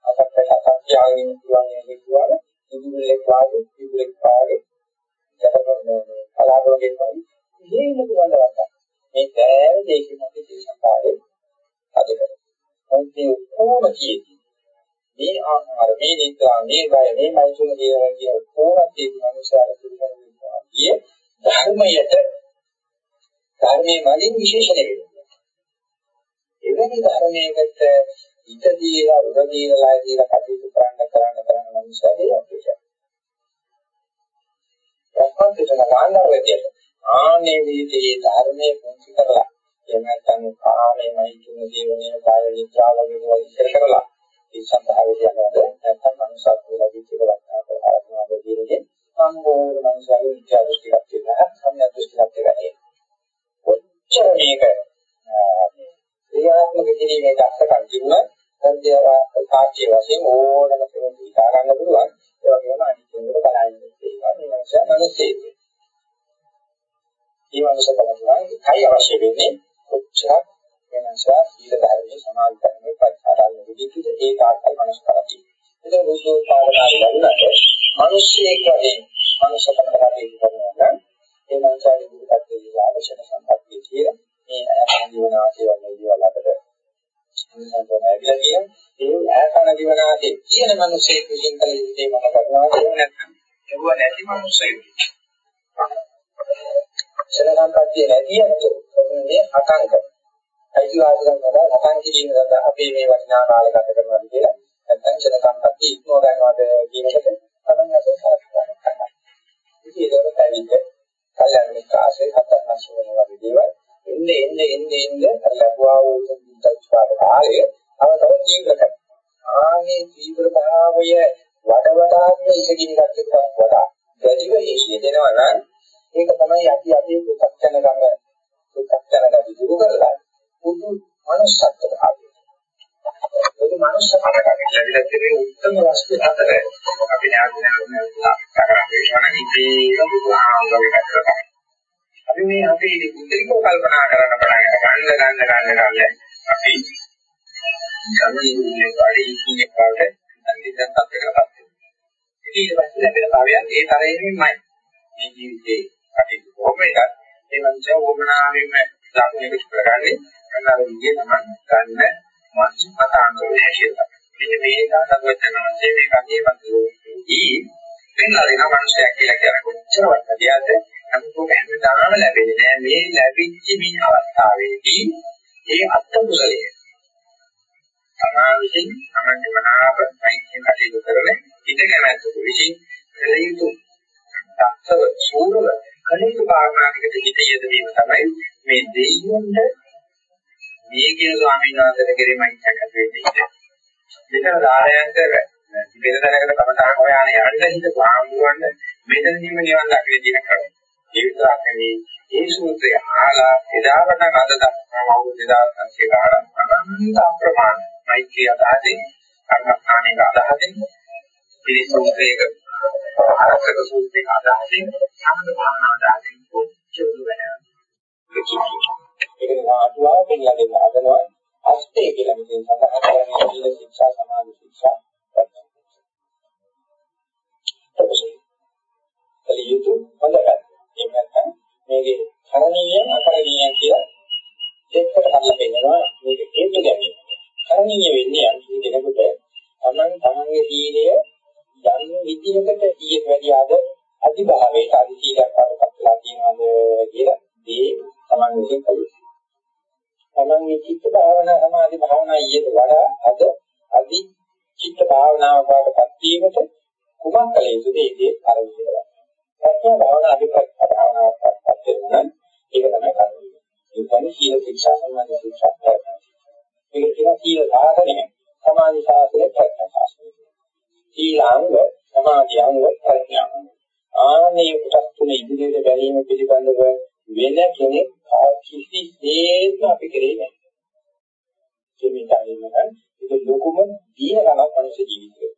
අසත්‍ය සත්‍ය ත්‍යාගයෙන් කියන්නේ කියනවා. ඉදුලෙක් වාගේ ඉදුලෙක් වාගේ යටපොනේ කලාවෝගේ වගේ ඉහේම පුළුවන් මේ සෑම දෙයකින් අපි ජීවිතය අද කරනවා. මේ කොහොම කියෙති මේ ආහාර මේ නිද්‍රා මේ බය මේ මෛත්‍රිය කියන කියන කොහොමද මේ මනුස්සයාට පිළිගන්නවා කිය ධර්මයට ධර්මයේ මගින් විශේෂණය වෙනවා එවැනි ධර්මයකට හිත දීලා උද දීලා දීලා කටයුතු කරන්න කරන්න කරන්න මනුස්සයාගේ අපේක්ෂා. රහත්කම ගානවැදියට ආනේ විදිහේ ධර්මයේ පුංචි කරලා එහෙම නැත්නම් කාමයේමයි කියන දේවනේ කාය විචාරවල ඉස්සර කරලා ඒ සම්භාවය කියනවාද නැත්නම් මනුෂ්‍යත්වයේ ලැබිච්ච වටිනා ප්‍රහාරණාද දිනේ සම්පූර්ණ මනුෂ්‍යයෙ විද්‍යා දෘෂ්ටියක් තියෙනවා සම්‍යක් දෘෂ්ටියක් තියෙනවා ඔච්චර මේක ක්‍රියාත්මක කිරීමේ දක්ෂකම් තිබුණා සත්‍යව සාක්ෂි වශයෙන් ඕනම කෙනෙක් හිතා ගන්න පුළුවන් ඒ වගේම අනිත් කෙනෙකුට බලන්න තියෙනවා මේ මනුෂ්‍ය මනසේ ඒ මනුෂ්‍ය බලනවා කයි අවශ්‍ය වෙන්නේ කොච්චරක් වෙනසා සීල ධර්මයේ සමාධි ධර්මයේ පරිහාරාలను විදිහට ඒ තාක්කල් මනස කරති. ඒක බුද්ධෝත්පාදකාරී වුණාට මිනිස්සෙක් වගේ මනුෂ්‍ය කමකට කරනවා නම් ඒ මනසාගේ දුකට දෙවිලා අවශ්‍යන සම්පත්තිය කියන මේ ආයතන ජීවනාසේ වගේ දේවල් අපිට සංසන්දනය කියන ඒ ආයතන ජීවනාසේ කියන මිනිස්සෙක් විසින් කළ යුත්තේ මම කරනවා කියන නැත්නම් ඒව නැති මිනිස්සෙක්. සලකම්පත්තිය නැති අතෝ මේ අකංක අයිතිවාසිකම් සඳහා සටන් කිරීම සඳහා අපි මේ වටිනා කාලය ගත කරනවා කියලා නැත්නම් සලකම්පත්තිය ඉක්මව ගන්නවද කියන එකට තමයි අපි සලකනවා. ඉතින් ඒකට පැවිද්ද කල්යනා මිත්‍රාශ්‍රය හතරනස් වෙන වගේ දේවල් එන්නේ එන්නේ එන්නේ එන්නේ අර ලැබුවා වූ සුද්ධත්වාද කාලය අවතව තීව්‍ර කරනවා. ආනේ තීව්‍ර භාවය වඩ වඩාත් ඉසකින් ගන්නට වඩා වැඩිව හේෂිය දෙනවා නම් ඒක තමයි අපි අපේ පු탁ජන ගම පු탁ජන ගති දුරු කරලා පුදු මනුස්සත්ව භාවය. ඒක මනුස්සකමකට ලැබිලා තියෙන උත්තරම වස්තු හතර අපි ඥානයෙන් සාකච්ඡා කරනවා නම් ඉතින් බුදුහාමුදුරුවෝ කරලා අපි මේ අපේ ඉදිරියට කල්පනා කරන පටන් ගන්න ගන්න ගන්න ගන්න අපි ගමනේ වැඩි ඉන්නේ කාට අනිත් තත්ත්වයකටපත් වෙනවා. ඊට පස්සේ ලැබෙන භාවයන් ඒ තරයෙන්මයි. මේ ජීවිතේ කටයුතු කොහොම එකක් ඒ මනුස්සය වමනාවෙන්ම ධර්මයක කරගන්නේ අන්න අර විදිය තමයි ගන්න මානසික මතාංගය කියලා. මෙන්න මේක සර්වඥාන්සේ මේ කතියේ වතුයි වෙනලා වෙන මනුස්සයෙක් කියලා කියන කොච්චර වටිනවද අනුකෝප හැමදාම ලැබෙන්නේ නෑ මේ ලැබිච්ච මේ අවස්ථාවේදී ඒ අත්ත කුසලයේ සමාවිසින් අනන්‍ය මනාප මෛත්‍රී කටයුතු කරන ඉඳගෙන ඇතු විසින් කළ යුතු දක්ෂව සූරව කළ යුතු කාරණාවකට හිත යෙදවීම තමයි මේ දෙයියොන්ට මේ කියන ස්වාමීන් වහන්සේට කෙරෙමයි ඉස්සකට වෙන්නේ. මෙතන ධාරයන්ට වෙන තැනකට කමතාන් හොයාන යන්න හිත සාමුවන්න මෙතනදීම නිවන් දකින්න දින කරා. ඒ විතරක් නෙවෙයි ඒ සූත්‍රය ආලා එදාකට අද දක්වා අවුරුදු 2500 ගානක් අනන්ත අප්‍රමාණ මෛත්‍රී අදහසින් කර්මස්ථානයේ අදහසින් පිළිසුත්‍රයක ආරක්ෂක සූත්‍රයක අදහසින් සම්බ භාවනා අදහසින් කොච්චර වෙනවද ඒක නාටුවා කියලා දෙන්න හදනවා. අෂ්ටේ කියලා මෙතෙන් සඳහන් කරන්නේ සීල ශික්ෂා සමාධි ශික්ෂා. කලියුතු හොඳයි එහෙම නැත්නම් මේකේ කරණීය අකරණීය කියලා දෙකට හදලා පෙන්නනවා මේක හේතු ගැනීම කරණීය වෙන්නේ යම් කෙනෙකුට තමන් තමන්ගේ සීලය යම් විදිහකට ඊට වැඩි අද අධිභාවයට අධි සීලයක් වඩපත් වෙලා තියෙනවද කියලා මේ තමන් විසින් කළේ. තමන්ගේ චිත්ත භාවනා සමාධි භාවනා ඊට වඩා අද අධි චිත්ත භාවනාව වඩපත් වීමට කුමක් කළ යුතුද ඒකේ අරමුණ. ප්‍රඥා භාවනා අධිපත් භාවනාවක්පත් වෙනවා ඒක තමයි කරන්නේ. ඒ කියන්නේ සීල ශික්ෂා සමාධි ශික්ෂා කරනවා. ඒක කියන සීල සාධනය සමාධි ශාස්ත්‍රය ප්‍රඥා ශාස්ත්‍රය. සීලාංග සමාධිංග ප්‍රඥාංග. ආනේ කොටස් තුන ඉදිරියට බැලීම පිළිබඳව වෙන කෙනෙක් කිසිසේත්ම අපි කරේ නැහැ. කෙමිතාලින්ම ඒක ලොකුම දීනකමක් මනුෂ්‍ය ජීවිතේ.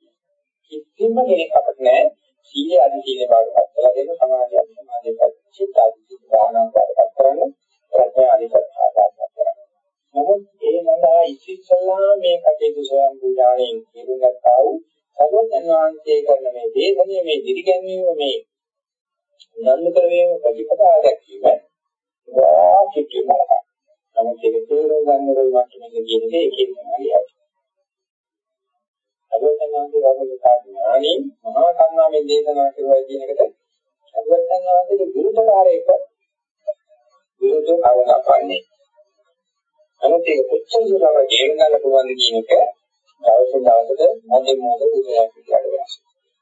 කිසිම කෙනෙක් අපිට නැහැ සීල අධි සීල බවටපත් කරලා දෙන්න සමාධි අධි සමාධියපත් චිත්ත අධි චිත්ත භාවනාව බවටපත් කරන්න ප්‍රඥා අධි සත්‍යාගත කරන්න. නමුත් ඒ සඳහා ඉතිස්සල්ලා මේ කටයුතු සොයන් පූජාණයෙන් කියුණා වූ සර්වඥාන් වහන්සේ කරන මේ දේශනීය මේ දිරිගැන්වීම මේ නන්ද කරවීම ප්‍රතිපදාව දැක්වීම වාචික බලක. නමුත් ඒක තේරුම් ගන්න ඕන මට්ටමක කියන එක එක තමයි. අරවතනාන්සේ වගේ ඥානි මහා කරුණාවෙන් දේශනා කරුවා කියන එකට අරවතනාන්සේගේ විරුද්ධකාරයෙක් විරුද්ධව කවදාකන්නේ. නමුත් ඒක කොච්චර දුරට තේරුම් ගන්න පුළුවන්ද කියන එක දවසින් දවසට මොහොතේ මොහොත උදේට පිටට වෙනස්.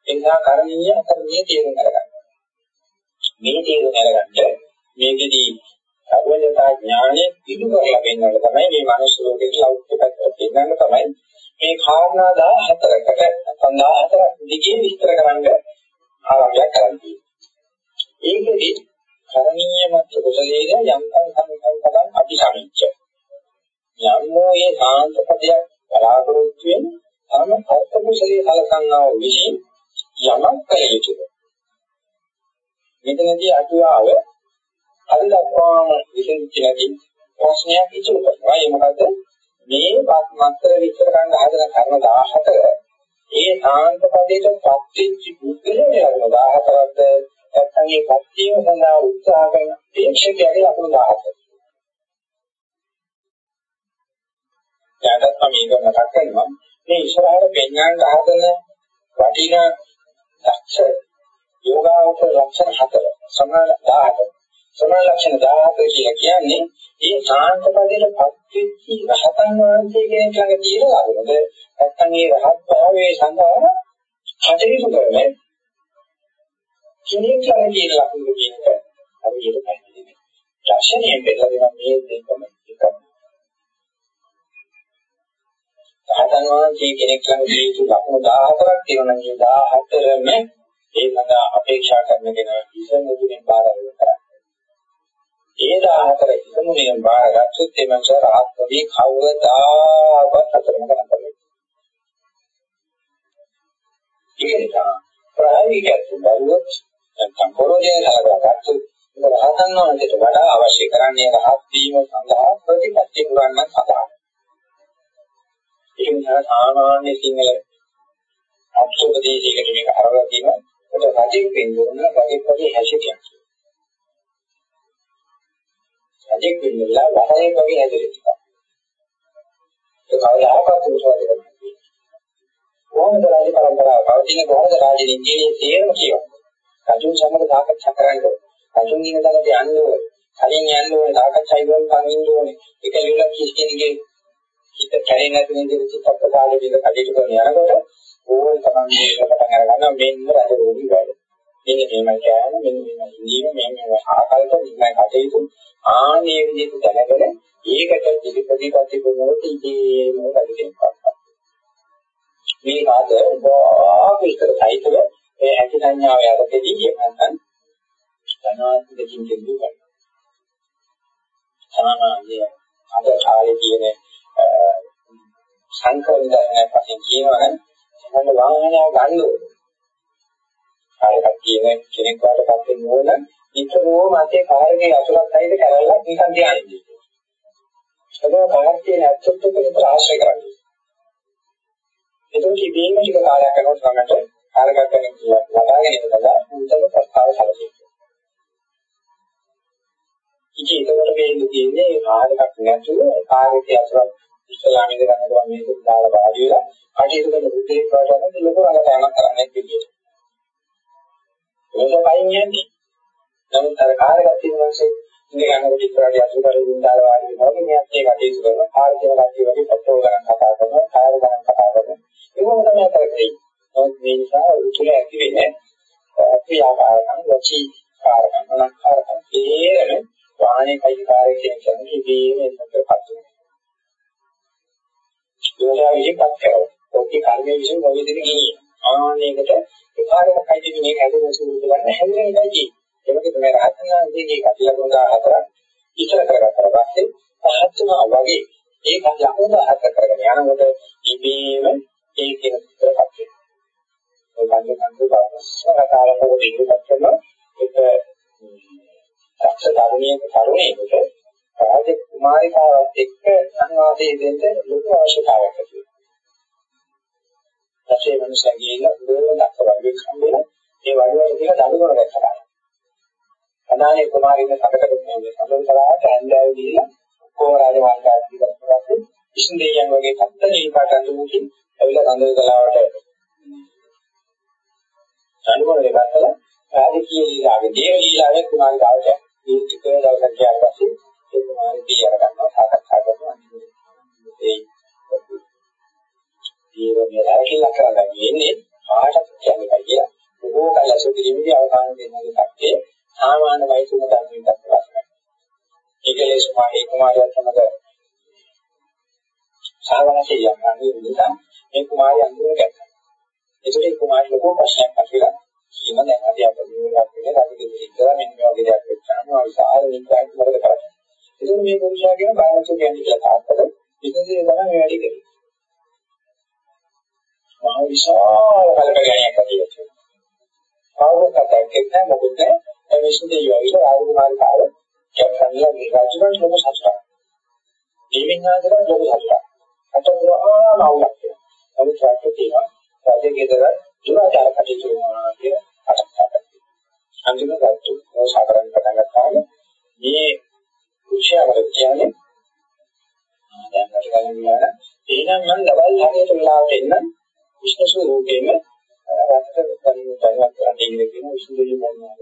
ඒ නිසා කරණීය අකරණීය තේරුම් ගන්න. මේ තේරුම් අරගන්න මේකෙදී සර්වඥතා ඥානෙ පිටු කරලා පෙන්වන්න තමයි මේ මනුස්ස ලෝකේ ලෞකික පැත්තට පෙන්වන්න තමයි මේ කාරණා 14කට නැත්නම් 14ක් දිගේ විස්තර කරන්න ආරම්භයක් කරන්නේ. ඒකෙදි කරණීය මත් කුසලයේ යම්තම් සංකල්පයන් අபிසමිච්ච. යම්මෝයේ සාන්ත පදයක් බලාපොරොත්තු වෙන තම අර්ථ කුසලයේ සලසන්නා වූ විශ්ින් යමක් කළ යුතුය. මෙතනදී අටුවාව අද දක්වාම විසඳිච්ච නැති ප්‍රශ්නයක් ඉතුරු කරනවා. ඒ මොකද මේ මත්තර විස්තර කරන්න හදන කර්ම 14 ඒ සාන්ත පදයට පත්‍විච්ච පුද්ගලයන් ලකුණු 14ක්ද නැත්නම් ඒ පත්‍යම සඳහා උත්සාහ කරන ප්‍රේක්ෂකයාගේ ලකුණු 14. යාදත් මම මේක මතක් කරනවා මේ ඉස්සරහට පෙන්වන්න හදන වටිනා දක්ෂ යෝගාවචර ලක්ෂණ හතර සමාන 17 සමාන ලක්ෂණ 17 කියලා කියන්නේ ඒ ශාන්ත පදයට පත්වෙච්ච රහතන් වහන්සේ කෙනෙක් ළඟ තියෙන ලකුණද නැත්නම් ඒ රහත් භාවයේ සඳහා කටයුතු කරන කෙනෙක් ළඟ තියෙන ලකුණද කියන එක හරියට පැහැදිලි වෙනවා. ලක්ෂණයෙන් බෙදලා දෙන මේ දෙකම එකයි. රහතන් වහන්සේ කෙනෙක් ළඟ තියෙන ලකුණු 14ක් තියෙනවා නම් ඒ 14ම ඒ සඳහා අපේක්ෂා කරන කෙනා ඉසමුදුනේ බාර ගන්නවා. ඒ 14 ඉසමුදුනේ බාරගත්තොත් ඒ මනස රාත්‍රියේ කවදාවත් අතරම කරන්නේ. ඒ නිසා ප්‍රායෝගිකව බලුවොත් නැත්නම් පොරොජේ හදාගත්තොත් රහතන් වහන්සේට වඩා අවශ්‍ය කරන්නේ රහත් වීම සඳහා ප්‍රතිපත්ති පුරන්න සඳහා. ඒ නිසා සාමාන්‍ය සිංහල අක්ෂෝපදේශයකට මේක හරවලා තියෙනවා. ඒක රජෙක් වෙන්න ඕන රජෙක් වගේ හැසිරියක්. රජෙක් වෙන්නලා වහයෙක් වගේ හැසිරෙන්න. ඒක කවදාකවත් උත්සාහ කරන්නේ. කොහොමද රාජ පරම්පරාව පවතින කොහොමද රාජනීතියේ තේරුම කියවන්නේ? රජුන් සමග සාකච්ඡා කරන්න ඕනේ. රජුන් දින තලට යන්න ඕනේ. කලින් යන්න ඕනේ සාකච්ඡා ඉවරව කන් ඉන්න ඕනේ. ඒක ලියලා කිසි කෙනෙක්ගේ හිත කැරෙන්නේ නැති විදිහට චිත්ත ප්‍රසාරයේ විදිහට කටයුතු කරන යනකොට ඕන තමයි මේක පටන් අරගන්න මෙන්න රජ රෝගී වැඩ. මෙන්න මේමයි කියන්නේ මෙන්න මේමයි ඉඳීම මෙන්න මේ ආකල්ප නිමයි කටයුතු ආනේ විදිහට දැනගෙන ඒකට පිළිපදිපත්ති කරනකොට ඉතින් මොකද කියන්නේ. මේ කාද උපාවිතර සහිතව ඒ ඇති සංඥාව යටතේදී නැත්නම් ධනාත්මකින් දෙන්නු ගන්න. සාමාන්‍ය අද කාලේ තියෙන සංකල්පයක් වශයෙන් කියනවනම් මම වාහනය ගන්න ඕනේ. කාර්යයක් කියන කෙනෙක් වඩපත් වෙන්න ඕන නිතරම අතේ කාර්යයේ අතුලක් සහිත කරලා නිකන් තියන්නේ. ඒක කාර්යයේ ඇත්තට විතර ආශ්‍රය කරන්නේ. එතකොට ඉබේම ටික කාලයක් යනකොට තමයි කාර්යයක් කරන ලබාගෙන ඉන්න සඳහා උන්ටම ප්‍රස්තාව සැලසෙන්නේ. ඉතින් ඒකට වෙන්නේ තියෙන්නේ කාර්යයක් නැතුව කාර්යයේ අතුලක් ඉස්ලාම ඉඳ ගන්නවා මේක දාලා වාඩි වෙලා කටයුතු කරන බුද්ධියක් වඩන ලොකු රඟපෑමක් කරන්නේ පිළිගන්න. ඒක පයින් යන්නේ. නමුත් අර කාර්යයක් තියෙනවාසේ ඉඳ ගන්නකොට ඉස්සරහට අසුකරින් දාලා වාඩි වෙනවා වගේ මෙයත් ඒ කටයුතු කරනවා. කාර්ය කියන කටයුතු වගේ පොතෝ ගණන් කතා කරනවා, කාර්ය ගණන් කතා කරනවා. ඒකම තමයි කරන්නේ. නමුත් මේ නිසා උතුල ඇති වෙන්නේ ක්‍රියාකාරකම්, වචී කාරකම්, අනක්කාරකම්, තේරෙන වාහනේ කයි කාර්ය කියන කෙනෙක් ඉබේම එන්නට පත් වෙනවා. යෝගා විදිහට කරනවා. ඔකේ කර්මයේ විසින් මොකදද කියන්නේ? ආනේකට ඒකාරක කයිද මේක ඇදලා සූරු ගන්න හැදෙන එකයි කියන්නේ. ඒක තමයි රහතන්ගේ කටිලකුණ හතර ඉතර කරගත්තා පස්සේ පහත්ම වගේ ඒක ලකුණ හතර කරගෙන යනකොට ඉබේම ඒ කියන සුත්‍රපත් වෙනවා. ඒ වගේ කන්දු බලස්සරකාරක දෙන්නත් කරන එක දක්ෂ ධර්මයේ තරුණයෙකුට රාජ කුමාරිකාවත් එක්ක සංවාදයේ දෙන්න ලොකු අවශ්‍යතාවයක් ඇති වෙනවා. ඊපස්සේ මනුස්සයා ගිහිල්ලා උදේවනක් වගේ හම්බෙලා ඒ වඩුවට කියලා දඬුවම දැක්කා. අනානේ කුමාරින්න සැකකට මේ සම්බන්ධ කරාට ඇන්දෑව ගිහිල්ලා කොහොම රාජමාර්ගයක් දිගට ඉස්ඳේයන් වගේ කත්ත නිපාට අඳුමුකින් ඇවිල්ලා කඳේ කලාවට අනුමෝදනය කරලා රාජකීය ලීලාවේ දේව ලීලාවේ කුමාර ගාවට දීර්ඝ දවසක් ගියාට පස්සේ ඒ කුමාරී දී අර ගන්නවා සාකච්ඡා කරනවා ඒ ජීවනයේ රැකිලා කරලා ඉන්නේ ආට කියන්නේ කියලා බොහෝ කල සුපිරිමිදී අවසාන දෙන්නගේ පැත්තේ සාමාන්‍ය වයසුම ධර්මයක් ප්‍රශ්නයි. ඒකලේ සමාහේ කුමාරයා සමග සාවනසේ යන්නේ නිසා මේ කුමාරයා අඳුර ගැටෙනවා. ඒකට ඒ කුමාරයා ලොකු ප්‍රශ්නයක් අහලා කියන දැන් අපි අපේ මේකක් වෙන රාජකීය ඉස්සරහ මෙන්න මේ වගේ දෙයක් වෙච්චාම විශාල නිකායක් මොකද කරන්නේ. ඒකෝ මේ පුරුෂයා කියන බයවතු කියන්නේ කියලා තාත්තට විකසිත කරන මේ වැඩි කරේ. මහ විශාල කලකගණයක් ඇති වෙනවා. ආවකටක් එක්ක මොකද මේ විශ්වදේ යෝගිල රාජකුමාරී කාල කැප්ටන්ලා මේ රාජුන්ට ලොකු සතුටක්. දෙවියන්ාදර ලොකු සතුටක්. අතෝවා මවුලක්. අනිත් පැත්තේ තියෙනවා රජගේ ගෙදර දුරාචාර කටයුතු කරනවා කියන අටකට. අන්තිම ගත්තු සාකරණ පටන් ගත්තාම මේ කුෂ්‍යවර කියන්නේ දැන් මට ගන්න ගියාන එහෙනම් මම දවල් හරියට වෙලාවට එන්න විශ්ව ස්වරූපේම රටට කලින් දැනුවත් කරන්න ඉන්නේ කියන විශ්වවිද්‍යාලය මොනවාද?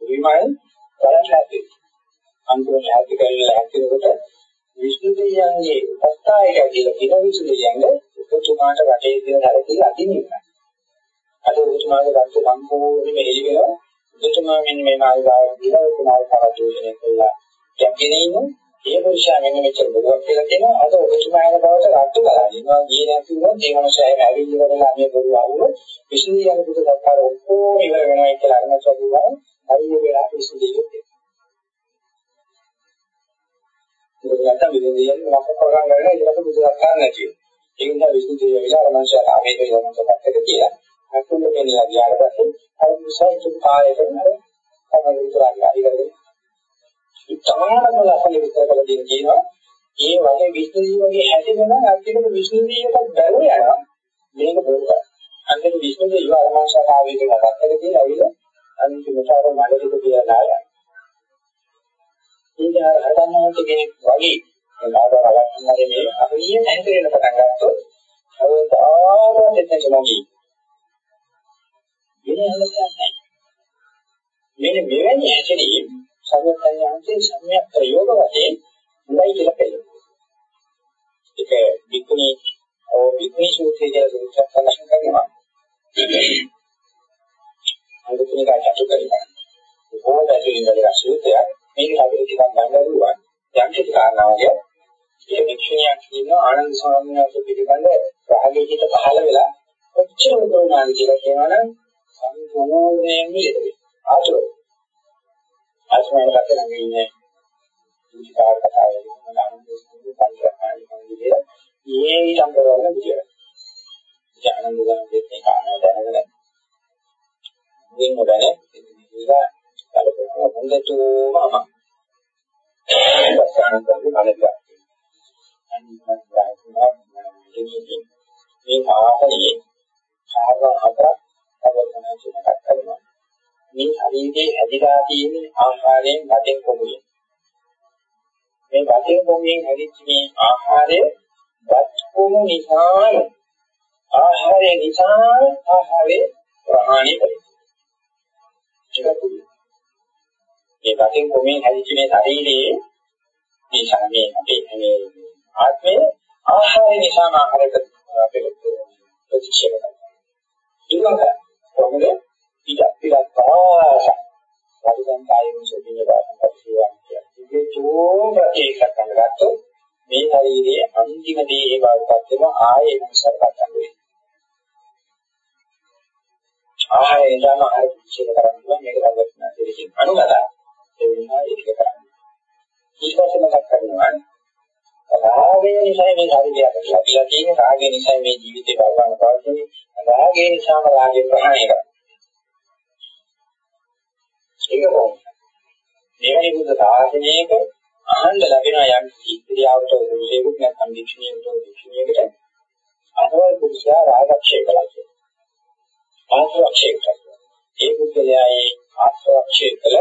විමාන බලන්න හැටි. අන්තිමට හැටි කරලා හැටිනකොට විශ්වවිද්‍යාලයේ උපස්ථායක කියලා කියන විශ්වවිද්‍යාලයේ උතුමාට රටේ තියෙන හැටි අදින්නේ. අද උතුමාගේ රට සම්පූර්ණයෙන්ම එළි වෙනවා. උතුමා මෙන්න මේ මාර්ගාව කියලා උතුමාට කරදෝෂණය කළා. කැපෙන්නේ ඉන්නේ ඒ පුරුෂයා මෙන්න මෙච්චර බොරුවක් කියලා කියනවා අද ඔබතුමා යන බවට රට්ටු බලනවා ගියේ නැති වුණොත් ඒ මනුස්සයා ඇවිල්ලා ඉවරලා මේ බොරුව අහුවොත් විශ්වවිද්‍යාල යන පුදු සත්කාර ඔක්කොම ඉවර වෙනවා කියලා අරමචා කිව්වා හරිය වෙලා විශ්වවිද්‍යාලෙ ඒක නැත්තම් විශ්වවිද්‍යාලෙ මොකක් කරගන්න ගන්න ඒකට පුදු සත්කාර නැති වෙනවා. ඒ නිසා විශ්වවිද්‍යාලෙ වෙලා අරමචා ආවේග යනකොට පැත්තට කියලා අකුල මෙන්නලා ගියාට පස්සේ අර මුසයි තුන් කායයෙන් අර තමයි විතරක් හරි කරගෙන ඉතාමත්ම ලස්සන විස්තර කරලා දෙන කියනවා. ඒ වගේ විශ්වදී වගේ හැදෙනවා නම් අන්තිමට විශ්වදීයකට බැරුව යනවා. මේක බොරුවක් අන්තිමට විශ්වදී වර්මාශාලාවේ නඩත්තර කියලා ඇවිල්ලා අන්තිමට අර මඩලික කියලා යනවා ඒක අර හදන්නට කෙනෙක් වගේ ආදාර ලක්ෂණයේ මේ අපිය හැදෙන්න පටන් ගත්තොත් අවතාරයෙන් එතනට නොගී වෙන හලයක් නැහැ. මෙන්න මෙවැනි හැදෙන්නේ සර්වඥාන්සේ සම්‍යක් ප්‍රයෝග වශයෙන් උයි කියලා පෙන්නනවා. ඒක වික්‍රමී ඕ වික්‍රමී සූත්‍රයේ කියලා සූත්‍රයක් සඳහන් කරනවා. අන්තිමට අජතු කරනවා. බොහෝ වැදගත් ඉඳලා සූත්‍රයක් මේක අපිට ටිකක් ගන්න පුළුවන්. යම් කිසි කාරණාවක ඒ වික්ෂණයක් කියන ආනන්ද ස්වාමීන් වහන්සේ පිළිබඳ රාගයේ හිත පහළ වෙලා කොච්චර උදව්නාද කියලා කියනවනම් සම්පූර්ණයෙන්ම ඉතිරි. ආතුර අස්මයන් පැත්තෙන් ඉන්නේ විචාර කතාවේ මොන අනුසුදු පරික්‍රමණය කරන්නේ මේ සම්ප්‍රදාය විදියට. ඥානන්ද ගන්නේ කාරණා දැනගෙන මේ මොඩනේ ඉතිරිලා කලකෝ හොඳටම අම. සස්සන කරන්නේ බලයක්. මේ ආහාරයේ කාරණා හතරක් අවබෝධ කරගන්නවා. මේ ශරීරයේ ඇදිලා තියෙන ආහාරයෙන් වදෙන් කොමුයි. මේ වදෙන් කොමුයෙන් හැදිච්ච මේ ආහාරය වත් කොමු නිසා ආහාරය නිසා ආහාරය ප්‍රහාණය කරනවා. ඒක පුදුමයි. මේ වදෙන් කොමුයෙන් හැදිච්ච මේ ශරීරයේ මේ ශරීරයේ අපේ මේ ආත්මය ආහාරය නිසා ආහාරයට අපේ ප්‍රතික්ෂේප කරනවා. දුක කොහොමද ඉඩ පිටක් පාස වරිදන් කායික සුභින වාසන පරිසීවන් කියන්නේ චෝම ඒක කරගත්තොත් මේ ශරීරයේ අන්තිම දේ ඒ බවටපත් වෙන ආයේ මොසරපත් වෙනවා ආයේ ඉඳන් ආයේ විශ්ල කරන්නේ මේක රැවටෙන දෙයකින් අනුගතයි ඒ වෙනවා ඒක කරන්නේ ඊට පස්සේ මතක් කරනවා රාගය නිසා මේ ශරීරය අපිට ලැබිලා තියෙන රාගය නිසා මේ ජීවිතේ බලවන්න පවතින රාගය නිසාම රාගය ප්‍රහාණය කරනවා ඒක කොහොමද? මෙවැනි බුද්ධ ශාසනයක අහන්න ලැබෙන යම් ඉන්ද්‍රියාවට උරුසෙකුත් නැත්නම් වික්ෂණියකට වික්ෂණියකට අතවල් පුරුෂයා රාගක්ෂය කළා කියනවා. ආශ්‍රක්ෂය කළා. ඒ බුද්ධයායේ ආශ්‍රක්ෂය කළ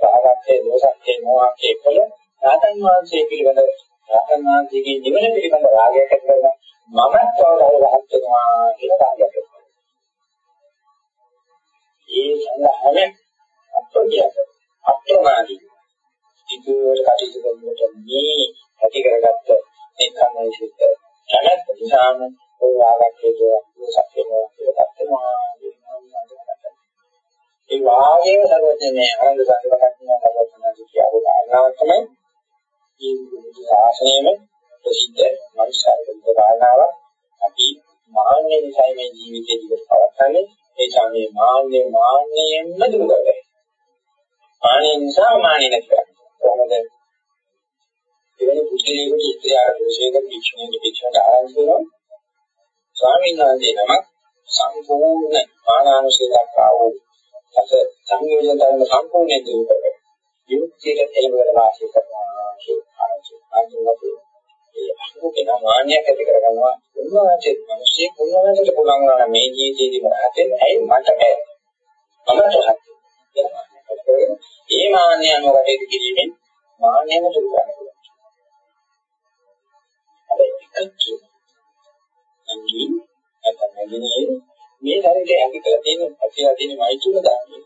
රාගක්ෂය දෝෂක්ෂය මොහක්ෂය කළ රාතන් වහන්සේ පිළිබඳ රාගනාන්තිගේ ජීවන පිළිබඳ රාගයක් ඇති කරන මමත් කවදාද රහත් වෙනවා කියලා රාගයක් ඇති කරනවා. ඒ සඳහාම අප්‍රඥා අප්‍රමාදී ඉදිරියට කටයුතු කරනකොට මේ ඇති කරගත්ත මේ කර්මයේ සිට කැමැත්ත නිසාම ඔය රාගක් හේතුවක් සත්‍ය වෙනවා කියලා ගන්නවා. ඒ වාගේම සර්වඥනේ ආනන්ද සංගමකත්න සර්වඥාදී කියපු කාරණාවක් තමයි මේ බුදු ශාසනයෙම ප්‍රසිද්ධ මනුෂ්‍යයෙකුට කාරණාව අපි මාන්නේ නිසා මේ ජීවිතේ දිගට පවත්න්නේ ඒ සාමයේ මාන්නේ මාන්නයෙන්ම දුරු කරගන්න. මාන්නේ නිසා මාන්නේ නැති කරගන්න. කොහොමද? එවැනි පුද්ගලයෙකුට ඉස්ත්‍යාර දෝෂයක පිච්චුනේ පිච්චුනට ආරම්භ වෙනවා. ස්වාමීන් වහන්සේ නමක් සම්පූර්ණ මානානුශය දක්වා වූ අස සංයෝජන ධර්ම සම්පූර්ණයෙන් දුරු කරගන්න. යුක්තියට එළඹ වාසය කරනවා කියන ආරම්භය. ආරම්භය ඒ අනුකේන මාන්නයක් ඇති කරගන්නවා. උන්වහන්සේ මිනිස්සේ උන්වහන්සේට පුළුවන් වුණා මේ ජීවිතේදී මහතෙන් ඇයි මට බෑ. මම තහත්. ඒ මාන්නය අනුව කටයුතු කිරීමෙන් මාන්නයම දුරු කරන්න පුළුවන්. හැබැයි එකක් කියන්නේ නැත්නම් මේ ශරීරයේ ඇති කරලා තියෙන ඇතිලා තියෙන මෛත්‍රික ධර්මයේ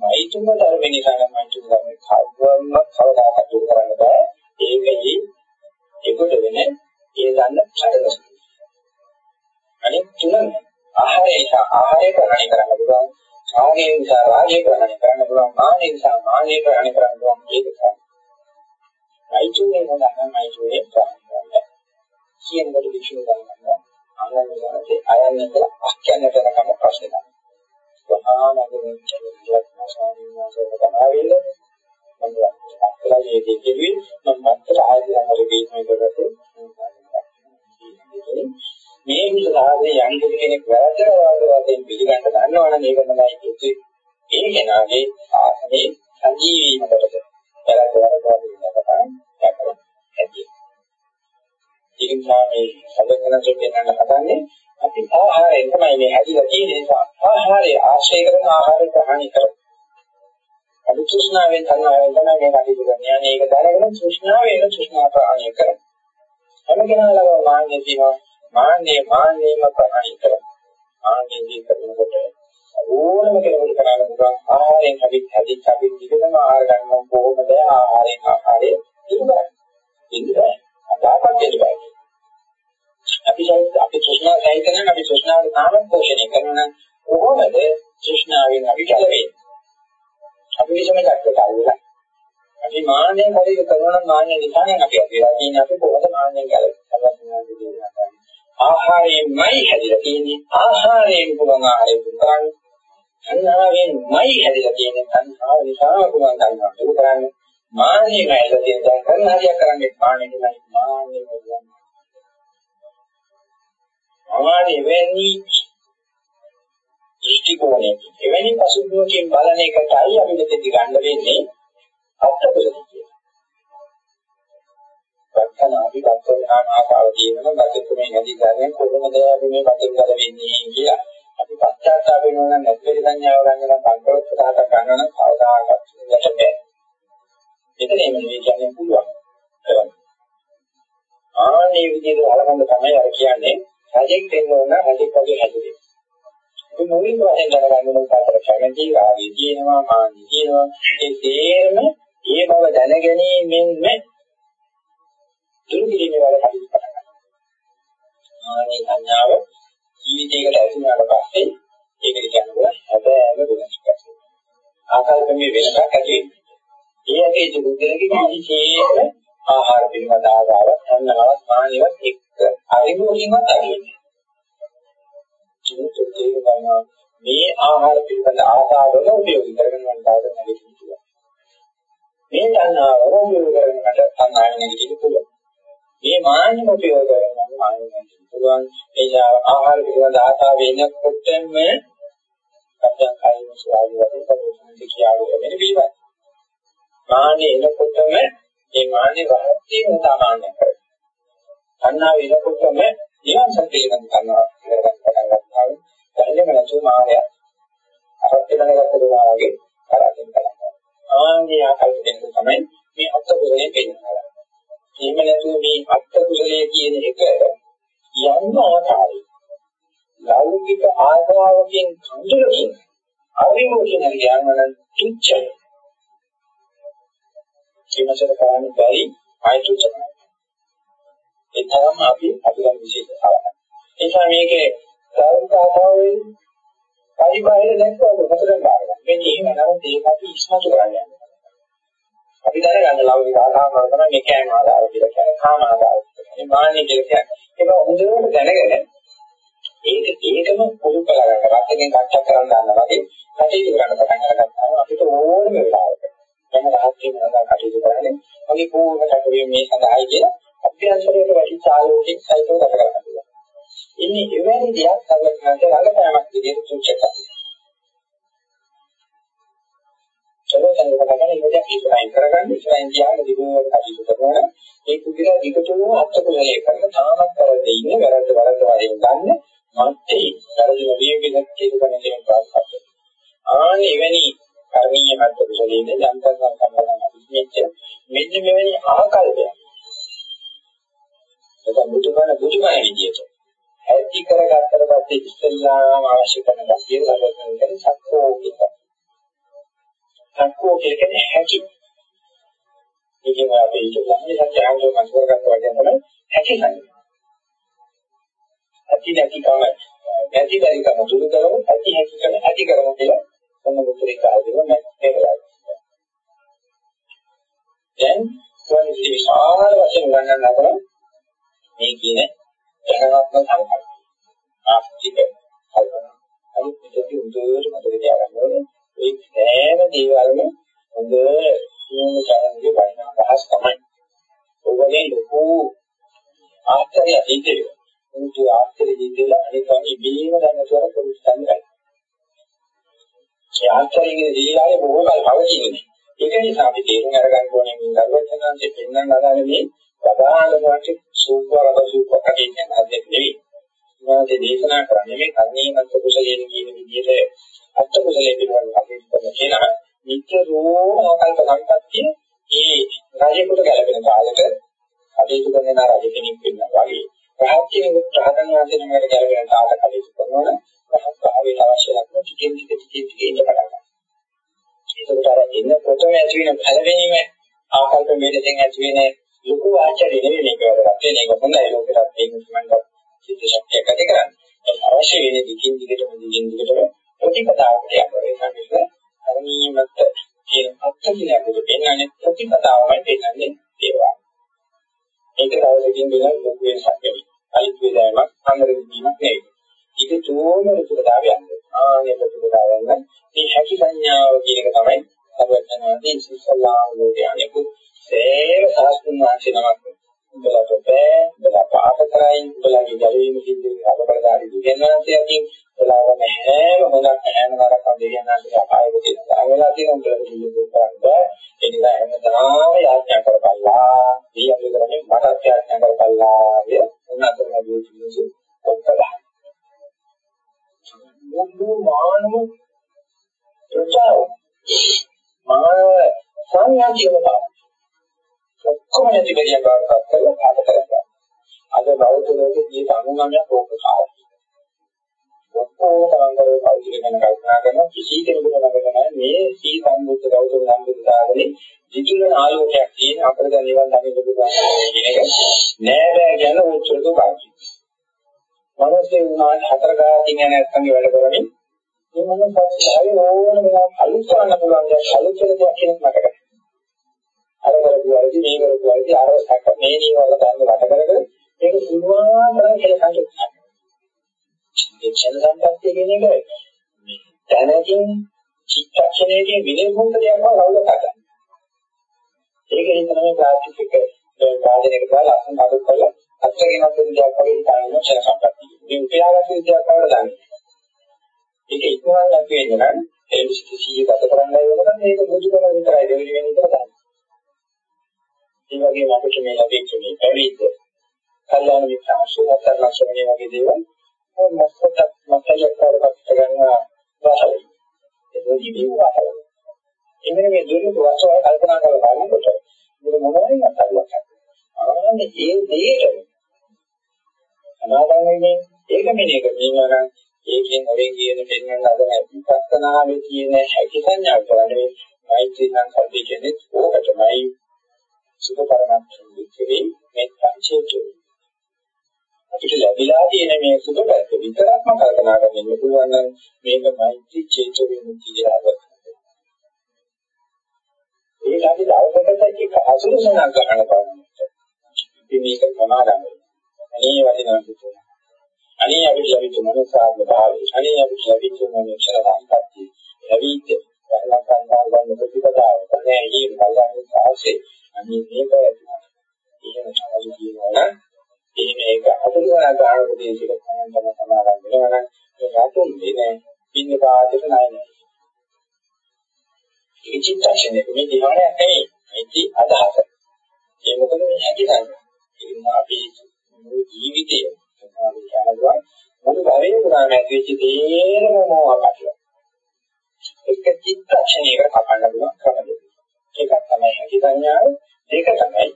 මෛත්‍රික ධර්ම නිසා නම් මෛත්‍රික ධර්මයේ කවවම කවදාකවත් දුරු කරන්න බෑ ඒකෙදි ඒකට වෙන ඒ ගන්න කඩලස අනිත් තුන ආහාරය නිසා ආහාරය ප්‍රහාණය කරන්න පුළුවන් රාගය නිසා රාගය ප්‍රහාණය කරන්න පුළුවන් මානය නිසා මානය ප්‍රහාණය කරන්න පුළුවන් මේක තමයි මෛත්‍රියේ නෝනා මෛත්‍රියේ ප්‍රහාණය කරන්න කියනකොට විශ්ව ගන්නවා ආනන්දසාරේ අයන්න කියලා අක්යන්නට යනකම් ප්‍රශ්න ගන්නවා. වහාමගෙන කියනවත් ස්වාමීන් වහන්සේ තමයි මම අත්තරයේදී කිව්වේ මම අත්තර ආයතන වල දීමේ කරපු මේ විලාසේ යම් කෙනෙක් වැරද්දවද වශයෙන් පිළිගන්න ගන්නවනම් ඒක තමයි කිව්වේ ඒ කෙනාගේ ආසනේ සංජීවීම කොටස වැරද්ද වරදවා දෙන්නට තමයි ඇති. ඒක නිසා මේ සදකනසෙ පෙන්වන්න හදන්නේ අපි ආහාරයෙන් තමයි මේ හැදිලා තියෙන නිසා ආහාරයේ ආශ්‍රය කරන ආහාරය ප්‍රහාණය කරනවා. අපි තෘෂ්ණාවෙන් තණ්හාවෙන් තමයි මේ කටයුතු කරන්නේ. අනේ ඒක දැනගෙන තෘෂ්ණාවෙන් තෘෂ්ණාව ප්‍රහාණය කරනවා. හැම කෙනාලම මාන්නේ තියෙනවා. මාන්නේ මාන්නේම ප්‍රහාණය කරනවා. මාන්නේ කරනකොට ඕනම කෙනෙකුට කරන්න පුළුවන් ආහාරයෙන් අපි හැදිච්ච අපි විදම ආහාර ගන්නවා කොහොමද ආහාරයෙන් ආහාරය ඉන්නේ. ඉන්නේ. අදාපත් දෙන්න අපි අපි තෘෂ්ණාව සහිත නම් අපි තෘෂ්ණාවට නාම පෝෂණය කරනවා නම් කොහොමද තෘෂ්ණාවෙන් අපි ගැලවෙන්නේ? අපි විසම දැක්කට આવුලා. අපි මාන්නයෙන් කටයුතු කරනවා නම් මාන්නය නිසා නම් අපි අපේලා තියෙන අපි කොහොමද මාන්නයෙන් ගැලවෙන්නේ? ආහාරයෙන්මයි හැදිලා තියෙන්නේ. ආහාරයෙන් පුළුවන් ආහාරය දුරන්නේ. සංහාවෙන්මයි හැදිලා තියෙන්නේ. සංහාව නිසා පුළුවන් ගන්නවා. ඒක කරන්නේ මාන්නයෙන් හැදිලා තියෙන දැන් කරන හරියක් කරන්නේ මාන්නයෙන් නෙමෙයි මාන්නයෙන් පුළුවන්. අමාන එවැනි දෘෂ්ටි කෝණයකින් එවැනි පසුබිමකින් බලන එකටයි අපි මෙතෙදි ගන්න වෙන්නේ අත්පොතේ කියන. වත්තන අපි වත්තනාන ආකාව කියනවා ගතකමේ නැති ගන්නේ කොහොමද අපි මේ වතින් කර වෙන්නේ කියලා. අපි පශ්චාත්තාප වෙනවා නම් නැති සංඥාව ගන්න නම් බංගවත් සහත ගන්න නම් කවදාකවත් ඉන්නට බෑ. මෙතන මේ කියන්නේ පුළුවන්. ආන්නේ විදිහට අලගන්න තමයි අර කියන්නේ රජෙක් වෙන්න ඕන රජෙක් වගේ හැදෙන්න. මේ මුලින්ම වශයෙන් දැනගන්න ඕන කාටද කැමති ආදී කියනවා මාන්නේ කියනවා ඒ තේරම ඒ බව දැන ගැනීමෙන්ම දුරු කිරීමේ වැඩ කටයුතු කරනවා. ආනේ සංඥාව ජීවිතයකට ඇති වුණාට පස්සේ ඒකට කියනවා හැබෑම වෙනස් කරනවා. ආකල්පමේ වෙනසක් ඇති වෙනවා. ඒ ඇගේ දුරුදෙනගේ කිසිසේත් ආහාර පිළිබඳ ආදාව සංඥාවක් මානෙවත් එක්ක අරිමුණින්වත් අරින්නේ. මේ ආහාර පිළිබඳ ආසාවල උපයෝගී කරගෙන යන බව නැගිටිනවා. මේ තණ්හාව උපයෝගී කරගෙන තණ්හාව නැගිටින්න පුළුවන්. මේ මානෙම උපයෝගී කරගෙන මානෙ නැගිටින්න පුළුවන්. ඒ ආහාර පිළිබඳ ආසාව වෙනකොටම අපයන් කයින් ස්වාමී වශයෙන් පරිසම්පති කියාවේ වෙන පිළිවෙල. මානෙ එනකොටම මේ මානෙ වහත්යෙන් උදාමානය කරනවා. තණ්හාව එනකොටම නිවන් සත්‍යයෙන් කරනවා කියලා පටන් ගන්නවා. දැනෙම නැතුව මායя. අරත් දැනගත්ත දුනා වගේ කරකින් කරනවා. ආන්ගේ ආකල්ප දෙන්න තමයි මේ අත්පොතේ පෙන්නනවා. එහෙම නැතුව කුසලයේ කියන එක යන්න ආකාරයි. ලෞකික ආශාවකින් කඳුලකින් අවිමුඛින් හරියනවන තුච්චයි. කිමසර කරන්නේ බැරි ආයතුච්චයි. ඒ තරම් අපි අපිට විශේෂ කාරණා. ඒ නිසා මේකේ ලෞකික ආශාවෙන් පරිබාහිර දැක්වද හතරෙන් ගන්නවා. මෙන්න එහෙම නම් ඒක අපි ඉස්මතු කරන්නේ. අපි දැනගන්න ලෞකික ආශාව වල තමයි මේ කෑම ආදාව කියලා කියන්නේ කාම ආදාව. මේ මාන්නේ කියලා කියන්නේ. ඒක හොඳට දැනගෙන ඒක ඒකම පොදු කරගන්න. රටකින් කට්ටක් කරන් ගන්නවා වගේ කටයුතු කරන්න පටන් අරගත්තාම අපිට ඕනම වෙලාවක මම රහත් වෙනවා කටයුතු කරන්නේ. මගේ පූර්ණ කටයුතු මේ සඳහායි කියලා අභ්‍යන්තරයට වැටිච්ච ආලෝකයෙන් සයිතව ගත කරන්න පුළුවන්. ඉන්නේ එවැනි දෙයක් සර්වඥාන්ත රඟපෑමක් විදිහට සූචක කරනවා. සර්වඥාන්ත කතාවේ ඉතින් ඉස්සරහින් කරගන්න ඉස්සරහින් ගියාම දිගට කටයුතු කරනවා. ඒ කුදිලා දිගටම අත්කුලලේ කරන තාමත් කරදේ ඉන්නේ වැරද්ද වරද්ද වලින් ගන්න මත්තේ වැරදි නොවිය කියන කීක කරන කෙනෙක් පාස්පත්. ආන එවැනි කර්මීය මත්ත කුසලයේ යන්තම් සම්බන්ධන අභිඥාච්ච මෙන්න මෙවැනි ආකල්පයක්. ඒක බුදුබණ බුදුබණ විදියට ඇති කරගත්තට පස්සේ ඉස්සෙල්ලාම අවශ්‍ය කරන දේ කියලා කියන්නේ සක්කෝ කියන. සක්කෝ කියන්නේ හැකි. ඒකම අපි ඉතින් සත්‍ය ආංගල මතක කරගත්ත වගේ තමයි හැකි සංඥා. ඇති නැති කම නැති බැරි කම දුරු කරමු ඇති හැකි කම ඇති කරමු කියලා මොන මුත්‍රේ කාර්යව මේ වෙලාවට. දැන් කොහොමද විශාල වශයෙන් ගණන් කරලා මේ කියන ජනනාත්මක සංකල්ප ආස්තික කල්පනා අනිත් පිටට උදේට මතක තියාගන්න ඕනේ ඒ සෑම දේවල්ම හොඳ නියම කරන්නේ වයින් අදහස් තමයි. ඔයගොල්ලෝ ලොකු ආශ්චර්ය හිතේ මුතු ආශ්චර්ය හිතේලා අනිත් ඉබේම දැනතර පුරුෂයන් ගන්න. ඒ ආශ්චර්යයේ දීලාවේ බොහෝ කල් පවතින්නේ. ඒක නිසා අපි තේරුම් අරගන්න ඕනේ මේ දරුවචනන්සේ පෙන්වන්න හදාගෙන මේ ප්‍රධානමට සූපවරද දේශනා කරන්නේ මේ කර්ණීයත් කුසලයෙන් කියන විදිහට අත්ත කුසලයේ පිළිබඳව කටයුතු කරන කෙනා නිතරම ආකල්ප සම්පත්තිය ඒ රාජ්‍යකට ගැලපෙන කාලෙට කටයුතු කරන රජ කෙනෙක් වෙනවා වගේ රහත් කෙනෙකුට රහතන් වහන්සේ නමකට ගැලපෙන කාලට කටයුතු කරනවනම් රහත් භාවයේ අවශ්‍ය ලක්ෂණ ටිකෙන් ටික ටිකෙන් ටික ඉන්න පටන් ගන්නවා. ඒකට අර ඉන්න ප්‍රථම ඇති වෙන පළවෙනිම ආකල්ප මෙලෙසින් ඇති වෙන ඔක්කොම නැති බැරිය බවටපත් කරලා පාඩ කරගන්නවා. අද බෞද්ධ ලෝකයේ 99ක් ඕක කාලයි. ඔක්කොම තරංගවල කවුරුද ගැන කල්පනා කරන කිසි කෙනෙකුට නැගගෙන මේ සී සම්බුද්ධ ගෞතම සම්බුද්ධ සාගරේ දිතුලන ආලෝකයක් තියෙන අපිට දැන් නිවන් දකින්න පුළුවන් කියන එක නෑ බෑ කියන උච්චරතු කාර්යය. මනසේ උනාට හතර ගාතින් යන නැත්නම් වැඩ කරමින් මේ මනසත් ආයේ ඕනම වෙලාවක අලුත් කරන්න පුළුවන් දෙයක් අලුත් දෙයක් කියන මතකයි. අර කරපු වැඩි මේ කරපු වැඩි අර සැක මේ නීවර ධර්ම වට කරගෙන මේක පුළුවන් තරම් කියලා සංකේතයක්. මේ ක්ෂණ සම්පත්තිය කියන එක මේ දැනකින් චිත්තක්ෂණයේදී විනිර්මුක්ත දෙයක් වගේ ලව්ව ගන්න. ඒක හිතනම ප්‍රාතික වාදනයක දාලා අසුන් අඩු කරලා අත්දැකීමක් දෙන දෙයක් වගේ හිතන ක්ෂණ සම්පත්තිය. මේ උපයාගත් දෙයක් වගේ ගන්න. ඒක ඉක්මවන්න නැති වෙන නම් ඒ විශ්ිතී ගත කරන්නයි වෙනකම් මේක බුදු කරන විතරයි දෙවිලි වෙන විතර ගන්න. ඒ වගේම අපිට මේ ලැබෙච්ච මේ පැවිද්ද කල්යාණ මිත්‍ර ආශිර්වාද ලක්ෂණය වගේ දේවල් මස්සත් මතයක් කරපත් ගන්නවා වාසය ඒක ජීවි වාසය එන්නේ මේ දුරු වාසය කල්පනා කරලා බලනකොට මොන මොනවයි අත්දැකීමක් ආන්නේ ඒ දෙයට සමාදන් වෙන්නේ ඒක මෙනේ කරනවා නම් ඒකෙන් ඔය කියන දෙන්නන අදන විපස්සනාවේ කියන හැකි සංඥාව කරන්නේ මෛත්‍රී නම් සතිය කියන්නේ ඕකටමයි. සුඛ පරමත්ත විචේ මෙත්තා චේතු අපිට ලැබිලා තියෙන මේ සුඛ පැත්ත විතරක්ම කල්පනා කරන්න පුළුවන් නම් මේක මෛත්‍රී චේතු විමුක්තිය කියලා ඒක අපි දවසකට එක අසුරු සනක් ගන්න බලන්න. ඉතින් මේක ප්‍රමාදම් වෙනවා. අනේ වදිනවා කියනවා. අනේ අපිට ලැබිච්ච මනසාග භාවය. අනේ අපිට ලැබිච්ච මොනක්ෂර සම්පත්තිය. ලැබීච්ච වහලක් ගන්නවා ගන්න ප්‍රතිපදාව. අනේ ඊ බලන්නේ සාහසේ. අනේ මේක ඇතුළත. එහෙම තමයි කියනවා. එහෙම ඒක අසුරු සනක් ගන්නකොට දේශික තමයි තමයි සමාදම් වෙනවා නම් ඒ රතුන් දෙන්නේ පින්න පාදයට නෑ. ඒක චිත්තක්ෂණයක මේ ධ්‍යානයක් නෙවෙයි. මේකේ අදහස. ඒ මොකද මේ හැකියන්නේ. ඉතින් අපි මුළු ජීවිතය සමාධි කරනවා මුළු භවයේ පුරාම ඇතිවෙච්ච තේරම මොහොතක්. එක චිත්තක්ෂණයක කපන්න පුළුවන් ක්‍රමයක්. ඒකක් තමයි හැකි සංඥාව. ඒක තමයි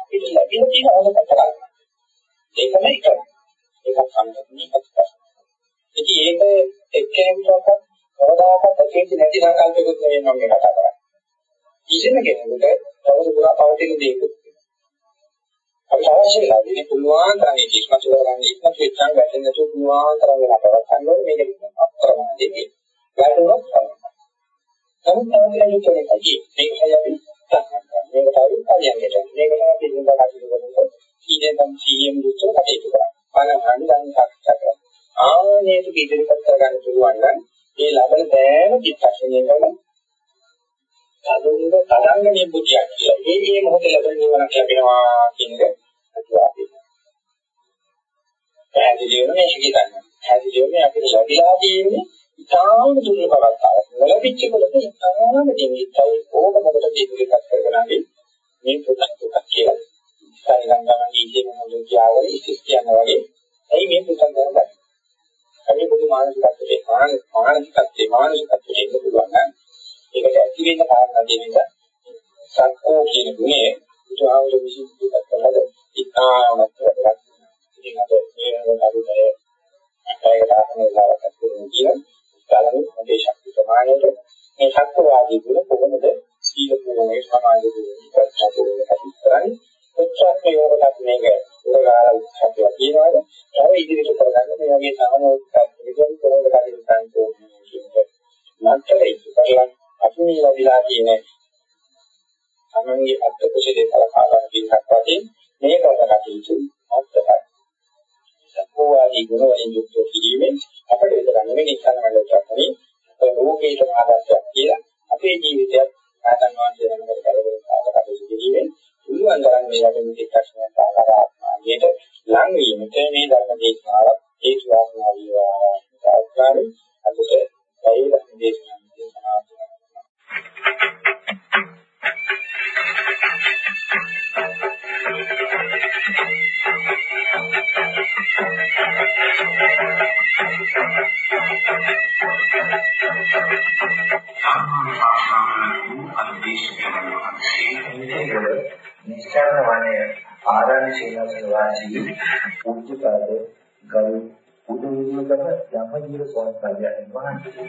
අපිට ලැබෙන තියෙන අවසකතරය. ඒකමයි කරන්නේ. ඒකක් සම්පූර්ණ එකක්. ඉතින් ඒක එක්කෙනෙකුට කවදාකවත් ඇති නැති සංකල්පයකට නෙවෙයි මම මේ කතා කරන්නේ. කිසිම කෙනෙකුට තවද පුරා පවතින දෙයක් අපි අවශ්‍ය වෙලා ඉන්නේ පුළුවන් තරම් ඒක ඉස්මතු කරගන්න ඉස්මතු වෙච්චාම වැටෙන්න තු පුළුවන් තරම් වෙලා පවත් ගන්න ඕනේ මේක අප්‍රමාණ දෙයක්. වැටුණොත් නමුත් තවදලා යුතුනේ කයි මේකයි අපි මේකට අපි කලියන්ට මේක තමයි පිළිබඳව කටයුතු කරනකොට සීලෙන් නම් සීයෙන් යුතුව කටයුතු කරන්නේ. අනහන් දැන් සාකච්ඡා කරනවා. ආනේට ඉදිරිපත් කරගන්න පුළුවන් නම් ඒ ලබන සෑම චිත්තක්ෂණයකම සාධුනික තරංගණීය බුද්ධියක් කියලා. ඒ ඒ මොහොතේ ලැබෙන නිවනක් ලැබෙනවා කියන එක අතුවාදී. පැහැදිලිවම මේක හිතන්න. පැහැදිලිවම අපිට ලැබිලා තියෙන්නේ ඉතාම දුර්ලභ අවස්ථාවක්. නොලැබිච්ච කොට ඉතාම දෙන්නේ ඕක මොකට දෙවිකක් කරගෙන අපි මේ පුතක් පුතක් කියලා. ඉස්සරහන් ගමන් ඉන්නේ මොනවද කියලා ඉස්ස් කියනවා වගේ. ඇයි මේ පුතක් කරන්නේ? අපි පොදු මානසිකත්වයේ මානසිකත්වයේ මානසිකත්වයේ ඉන්න පුළුවන් නම් ඒකට ඇති වෙන්න කාරණා දෙන එක සක්කෝ කියන ගුණය උදාහරණ විශේෂ දෙයක් කරලාද ඉතාමත් වැදගත්. ඉතින් අද මේ වගේ අපේකට ආත්මයලාවක් කරන කියන ගලන අපේ ශක්ති ප්‍රමාණයට. මේ සත්‍යවාදී ගුණ කොහොමද සීල පුරණේ සමාජ පුරණේ ප්‍රත්‍යාව පුරණේ කරන්නේ? කොච්චර මේකට මේක උදාහරණ සත්‍යය කියනවාද? තව ඉදිරියට කරගන්න මේ වගේ සාමෝපකාරී විදිහට කොහොමද කටයුතු කරන්නේ කියන්නේ නැත්නම් ඒක කරලා අපි මේ ලැබිලා තියෙන තමන්ගේ අත්ත කුසලයේ සලකා ගන්න පිටක් වශයෙන් මේ කරන කටයුතු අත්‍යවශ්‍යයි සම්පූර්ණී ගුණ වලින් යුක්ත කිරීමෙන් අපිට විතර නෙමෙයි නිකන් වැඩක් නෙමෙයි ලෝකේට ආදර්ශයක් කියලා අපේ ජීවිතයත් ආතන් වාසිය වෙනකොට කරගෙන කටයුතු කිරීමෙන් පුළුවන් තරම් මේ වගේ විචක්ෂණයක් ආකාරාත්මකයට ලං වීමට මේ ධර්ම දේශනාවක් හේතු වාසනා වේවා. සාස්ත්‍රාරි අදට ඒ ධර්ම දේශනාවෙන් සමාප්ත අදේශකයන් නිස්සාරණ වනයේ ආරණ්‍ය සේනාසන වාසී උද්දපාද ගරු උදුවිදම යමජීව ස්වාමීන් වහන්සේ